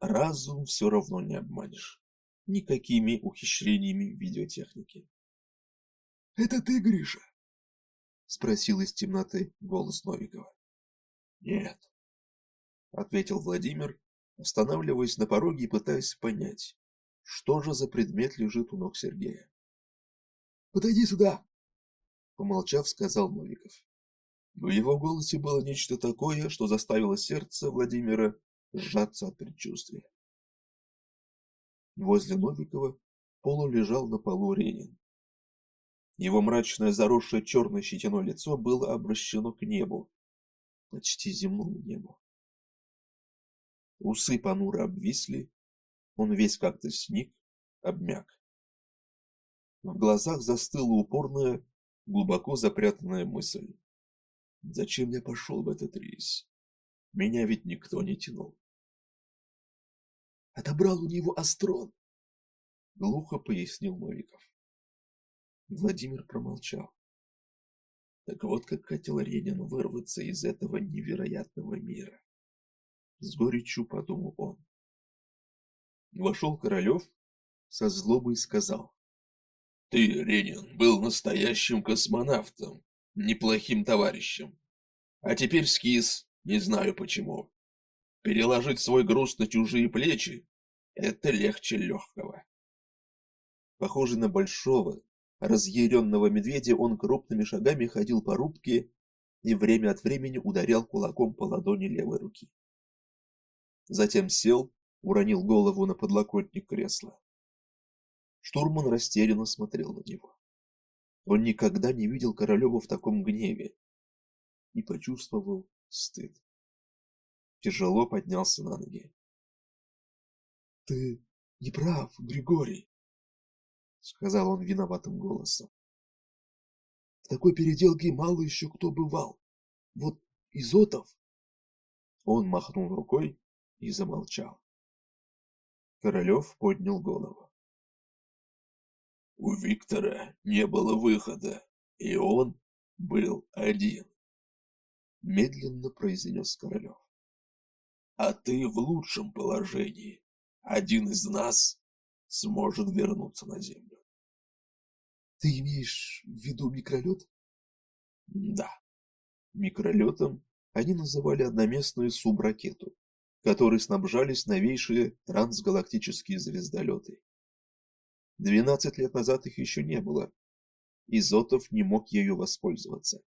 разум все равно не обманешь. Никакими ухищрениями видеотехники. «Это ты, Гриша?» — спросил из темноты голос Новикова. «Нет», — ответил Владимир, останавливаясь на пороге и пытаясь понять, что же за предмет лежит у ног Сергея. «Подойди сюда!» — помолчав, сказал Новиков. В его голосе было нечто такое, что заставило сердце Владимира сжаться от предчувствия. Возле Новикова полу лежал на полу Ренин. Его мрачное, заросшее черной щетиной лицо было обращено к небу, почти земному небу. Усы понуро обвисли, он весь как-то сник, обмяк. В глазах застыла упорная, глубоко запрятанная мысль. Зачем я пошел в этот рейс? Меня ведь никто не тянул. Отобрал у него Астрон, глухо пояснил Новиков. Владимир промолчал. Так вот как хотел Ренин вырваться из этого невероятного мира. С горечью подумал он. Вошел Королев, со злобой сказал. Ты, Ренин, был настоящим космонавтом, неплохим товарищем. А теперь скис, не знаю почему. Переложить свой груз на чужие плечи — это легче легкого. Похожий на большого, разъяренного медведя, он крупными шагами ходил по рубке и время от времени ударял кулаком по ладони левой руки. Затем сел, уронил голову на подлокотник кресла. Штурман растерянно смотрел на него. Он никогда не видел Королева в таком гневе и почувствовал стыд. Тяжело поднялся на ноги. — Ты не прав, Григорий, — сказал он виноватым голосом. — В такой переделке мало еще кто бывал. Вот Изотов... Он махнул рукой и замолчал. Королев поднял голову. У Виктора не было выхода, и он был один. Медленно произнес Королев. А ты в лучшем положении. Один из нас сможет вернуться на Землю. Ты имеешь в виду микролет? Да. Микролетом они называли одноместную субракету, которой снабжались новейшие трансгалактические звездолеты. Двенадцать лет назад их еще не было. Изотов не мог ею воспользоваться.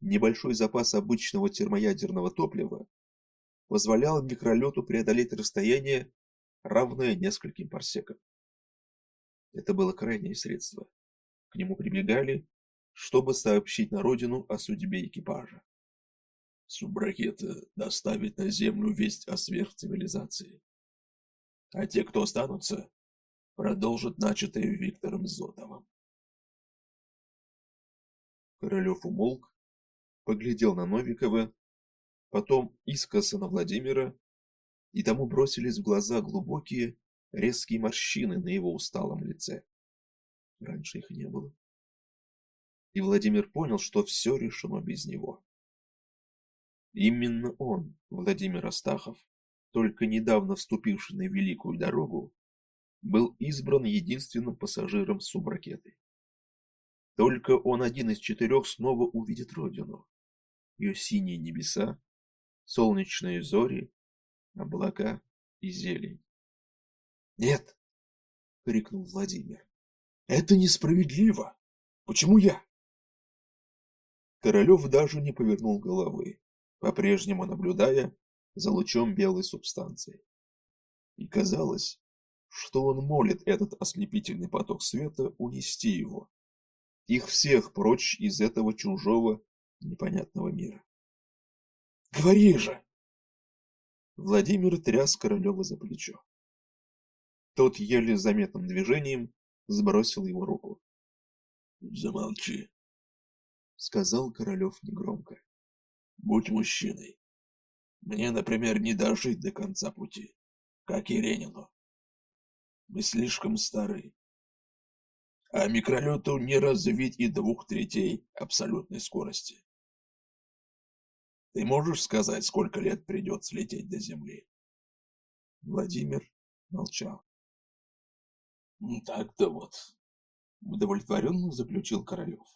Небольшой запас обычного термоядерного топлива позволял микролету преодолеть расстояние, равное нескольким парсекам. Это было крайнее средство. К нему прибегали, чтобы сообщить на родину о судьбе экипажа. Субракета доставит на Землю весть о сверхцивилизации. А те, кто останутся, продолжит начатое Виктором Зотовым. Королев умолк, поглядел на Новикова, потом искоса на Владимира, и тому бросились в глаза глубокие, резкие морщины на его усталом лице. Раньше их не было. И Владимир понял, что все решено без него. Именно он, Владимир Астахов, только недавно вступивший на великую дорогу, был избран единственным пассажиром субракеты. Только он один из четырех снова увидит родину. Ее синие небеса, солнечные зори, облака и зелень. «Нет!» — крикнул Владимир. «Это несправедливо! Почему я?» Королев даже не повернул головы, по-прежнему наблюдая за лучом белой субстанции. И казалось, что он молит этот ослепительный поток света унести его. Их всех прочь из этого чужого, непонятного мира. «Говори же!» Владимир тряс Королева за плечо. Тот еле заметным движением сбросил его руку. Замолчи, Сказал Королев негромко. будь мужчиной. Мне, например, не дожить до конца пути, как и Ренину. Мы слишком стары. А микролету не развить и двух третей абсолютной скорости. Ты можешь сказать, сколько лет придется лететь до Земли? Владимир молчал. «Ну, Так-то вот, Удовлетворенно заключил Королев.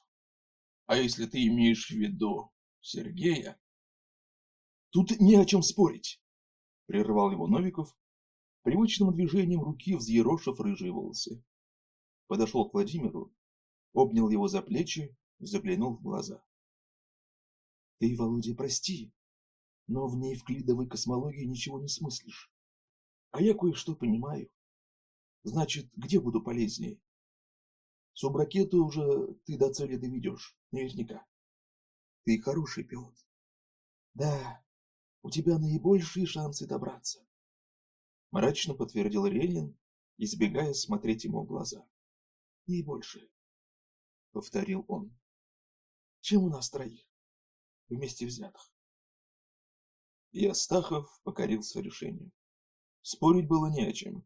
А если ты имеешь в виду Сергея, Тут не о чем спорить, прервал его Новиков, привычным движением руки взъерошив рыжие волосы. Подошел к Владимиру, обнял его за плечи, заглянул в глаза. Ты, Володя, прости, но в неевклидовой космологии ничего не смыслишь. А я кое-что понимаю. Значит, где буду полезнее? Субракету уже ты до цели доведешь, наверняка. Ты хороший пилот. Да, у тебя наибольшие шансы добраться. Мрачно подтвердил Ренин, избегая смотреть ему в глаза. Наибольшие, повторил он. Чем у нас троих? Вместе взятых. И Астахов покорился решению. Спорить было не о чем.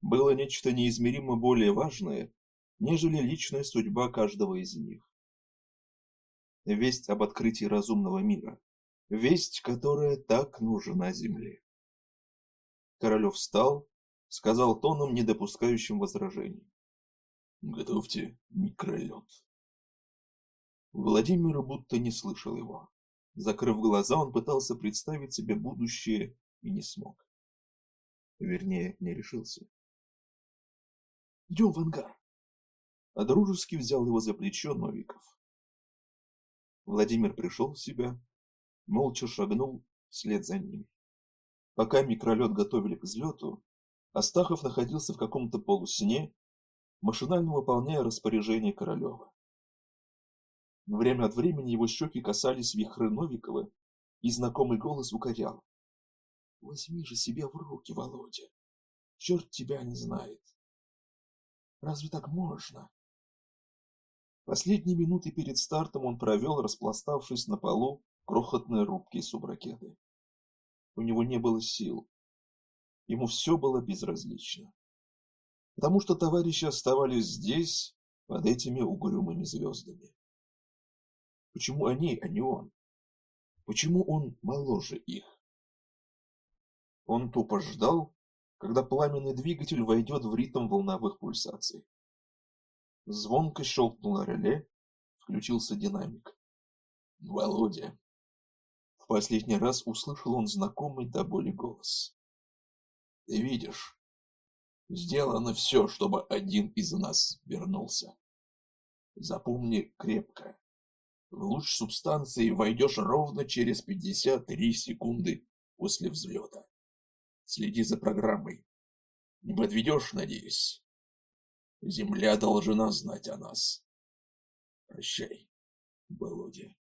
Было нечто неизмеримо более важное, нежели личная судьба каждого из них. Весть об открытии разумного мира. Весть, которая так нужна Земле. Королев встал, сказал тоном, не допускающим возражений. готовьте микролет. Владимир будто не слышал его. Закрыв глаза, он пытался представить себе будущее и не смог. Вернее, не решился. «Идем в ангар!» А дружески взял его за плечо Новиков. Владимир пришел в себя, молча шагнул вслед за ними. Пока микролет готовили к взлету, Астахов находился в каком-то полусне, машинально выполняя распоряжение Королева. Время от времени его щеки касались вихры Новикова, и знакомый голос укорял. «Возьми же себя в руки, Володя! Черт тебя не знает! Разве так можно?» Последние минуты перед стартом он провел, распластавшись на полу крохотной рубки субракеты. У него не было сил. Ему все было безразлично. Потому что товарищи оставались здесь, под этими угрюмыми звездами. Почему они, а не он? Почему он моложе их? Он тупо ждал, когда пламенный двигатель войдет в ритм волновых пульсаций. Звонко щелкнуло реле, включился динамик. «Володя!» В последний раз услышал он знакомый до боли голос. «Ты видишь, сделано все, чтобы один из нас вернулся. Запомни крепко, в луч субстанции войдешь ровно через 53 секунды после взлета. Следи за программой. Не подведешь, надеюсь. Земля должна знать о нас. Прощай, Володя.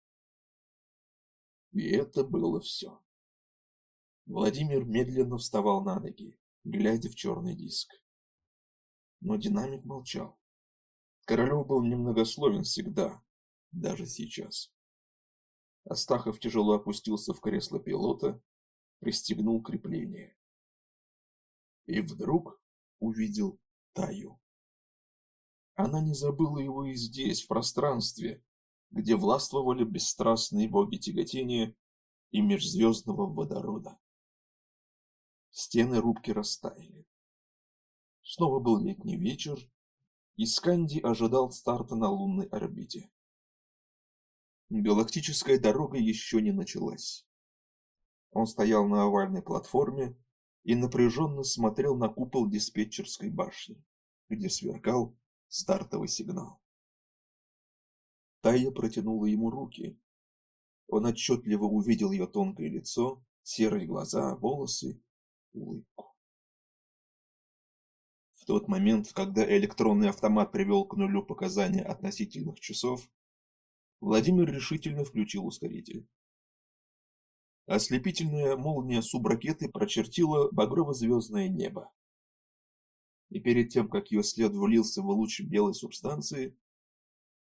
И это было все. Владимир медленно вставал на ноги, глядя в черный диск. Но динамик молчал. Королев был немногословен всегда, даже сейчас. Астахов тяжело опустился в кресло пилота, пристегнул крепление. И вдруг увидел Таю. Она не забыла его и здесь, в пространстве, где властвовали бесстрастные боги тяготения и межзвездного водорода. Стены рубки растаяли. Снова был летний вечер, и Сканди ожидал старта на лунной орбите. Галактическая дорога еще не началась. Он стоял на овальной платформе и напряженно смотрел на купол диспетчерской башни, где сверкал стартовый сигнал. Тая протянула ему руки. Он отчетливо увидел ее тонкое лицо, серые глаза, волосы, улыбку. В тот момент, когда электронный автомат привел к нулю показания относительных часов, Владимир решительно включил ускоритель. Ослепительная молния субракеты прочертила багрово-звездное небо. и перед тем, как ее след влился в луч белой субстанции,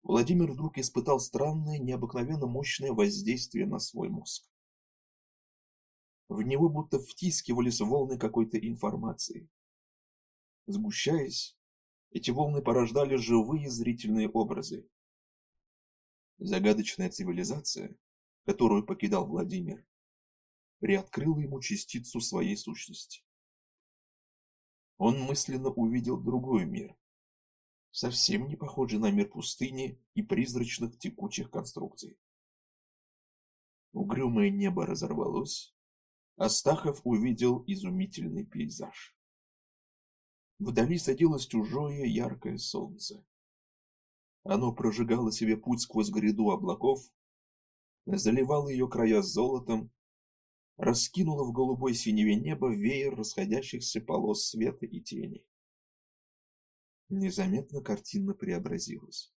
Владимир вдруг испытал странное, необыкновенно мощное воздействие на свой мозг. В него будто втискивались волны какой-то информации. Сгущаясь, эти волны порождали живые зрительные образы. Загадочная цивилизация, которую покидал Владимир, приоткрыла ему частицу своей сущности. Он мысленно увидел другой мир, совсем не похожий на мир пустыни и призрачных текучих конструкций. Угрюмое небо разорвалось, Астахов увидел изумительный пейзаж. Вдали садилось чужое яркое солнце. Оно прожигало себе путь сквозь гряду облаков, заливало ее края золотом, раскинуло в голубой синеве неба веер расходящихся полос света и тени. Незаметно картина преобразилась.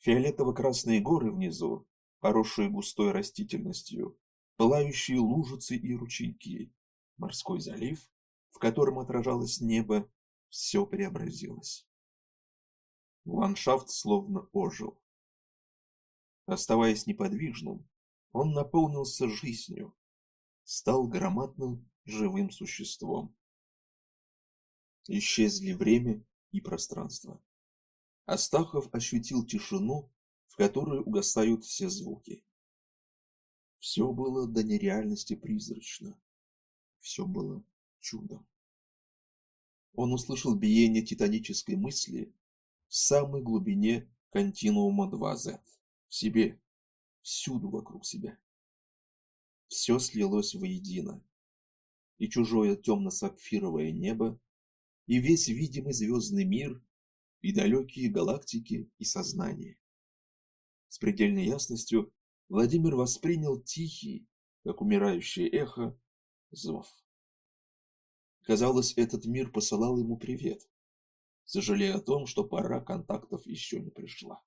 Фиолетово-красные горы внизу, поросшие густой растительностью, пылающие лужицы и ручейки, морской залив, в котором отражалось небо, все преобразилось. Ландшафт словно ожил. Оставаясь неподвижным, он наполнился жизнью, стал громадным живым существом. Исчезли время и пространство. Астахов ощутил тишину, в которой угасают все звуки. Все было до нереальности призрачно. Все было чудом. Он услышал биение титанической мысли в самой глубине континуума 2Z, в себе, всюду вокруг себя. Все слилось воедино. И чужое темно-сапфировое небо, и весь видимый звездный мир, и далекие галактики и сознание. С предельной ясностью Владимир воспринял тихий, как умирающее эхо, зов. Казалось, этот мир посылал ему привет, сожалея о том, что пора контактов еще не пришла.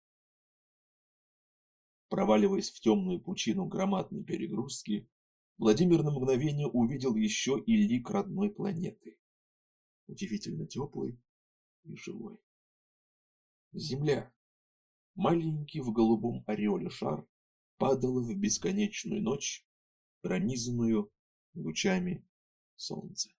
Проваливаясь в темную пучину громадной перегрузки, Владимир на мгновение увидел еще и лик родной планеты. Удивительно теплый и живой. Земля. Маленький в голубом ореоле шар падала в бесконечную ночь, пронизанную лучами солнца.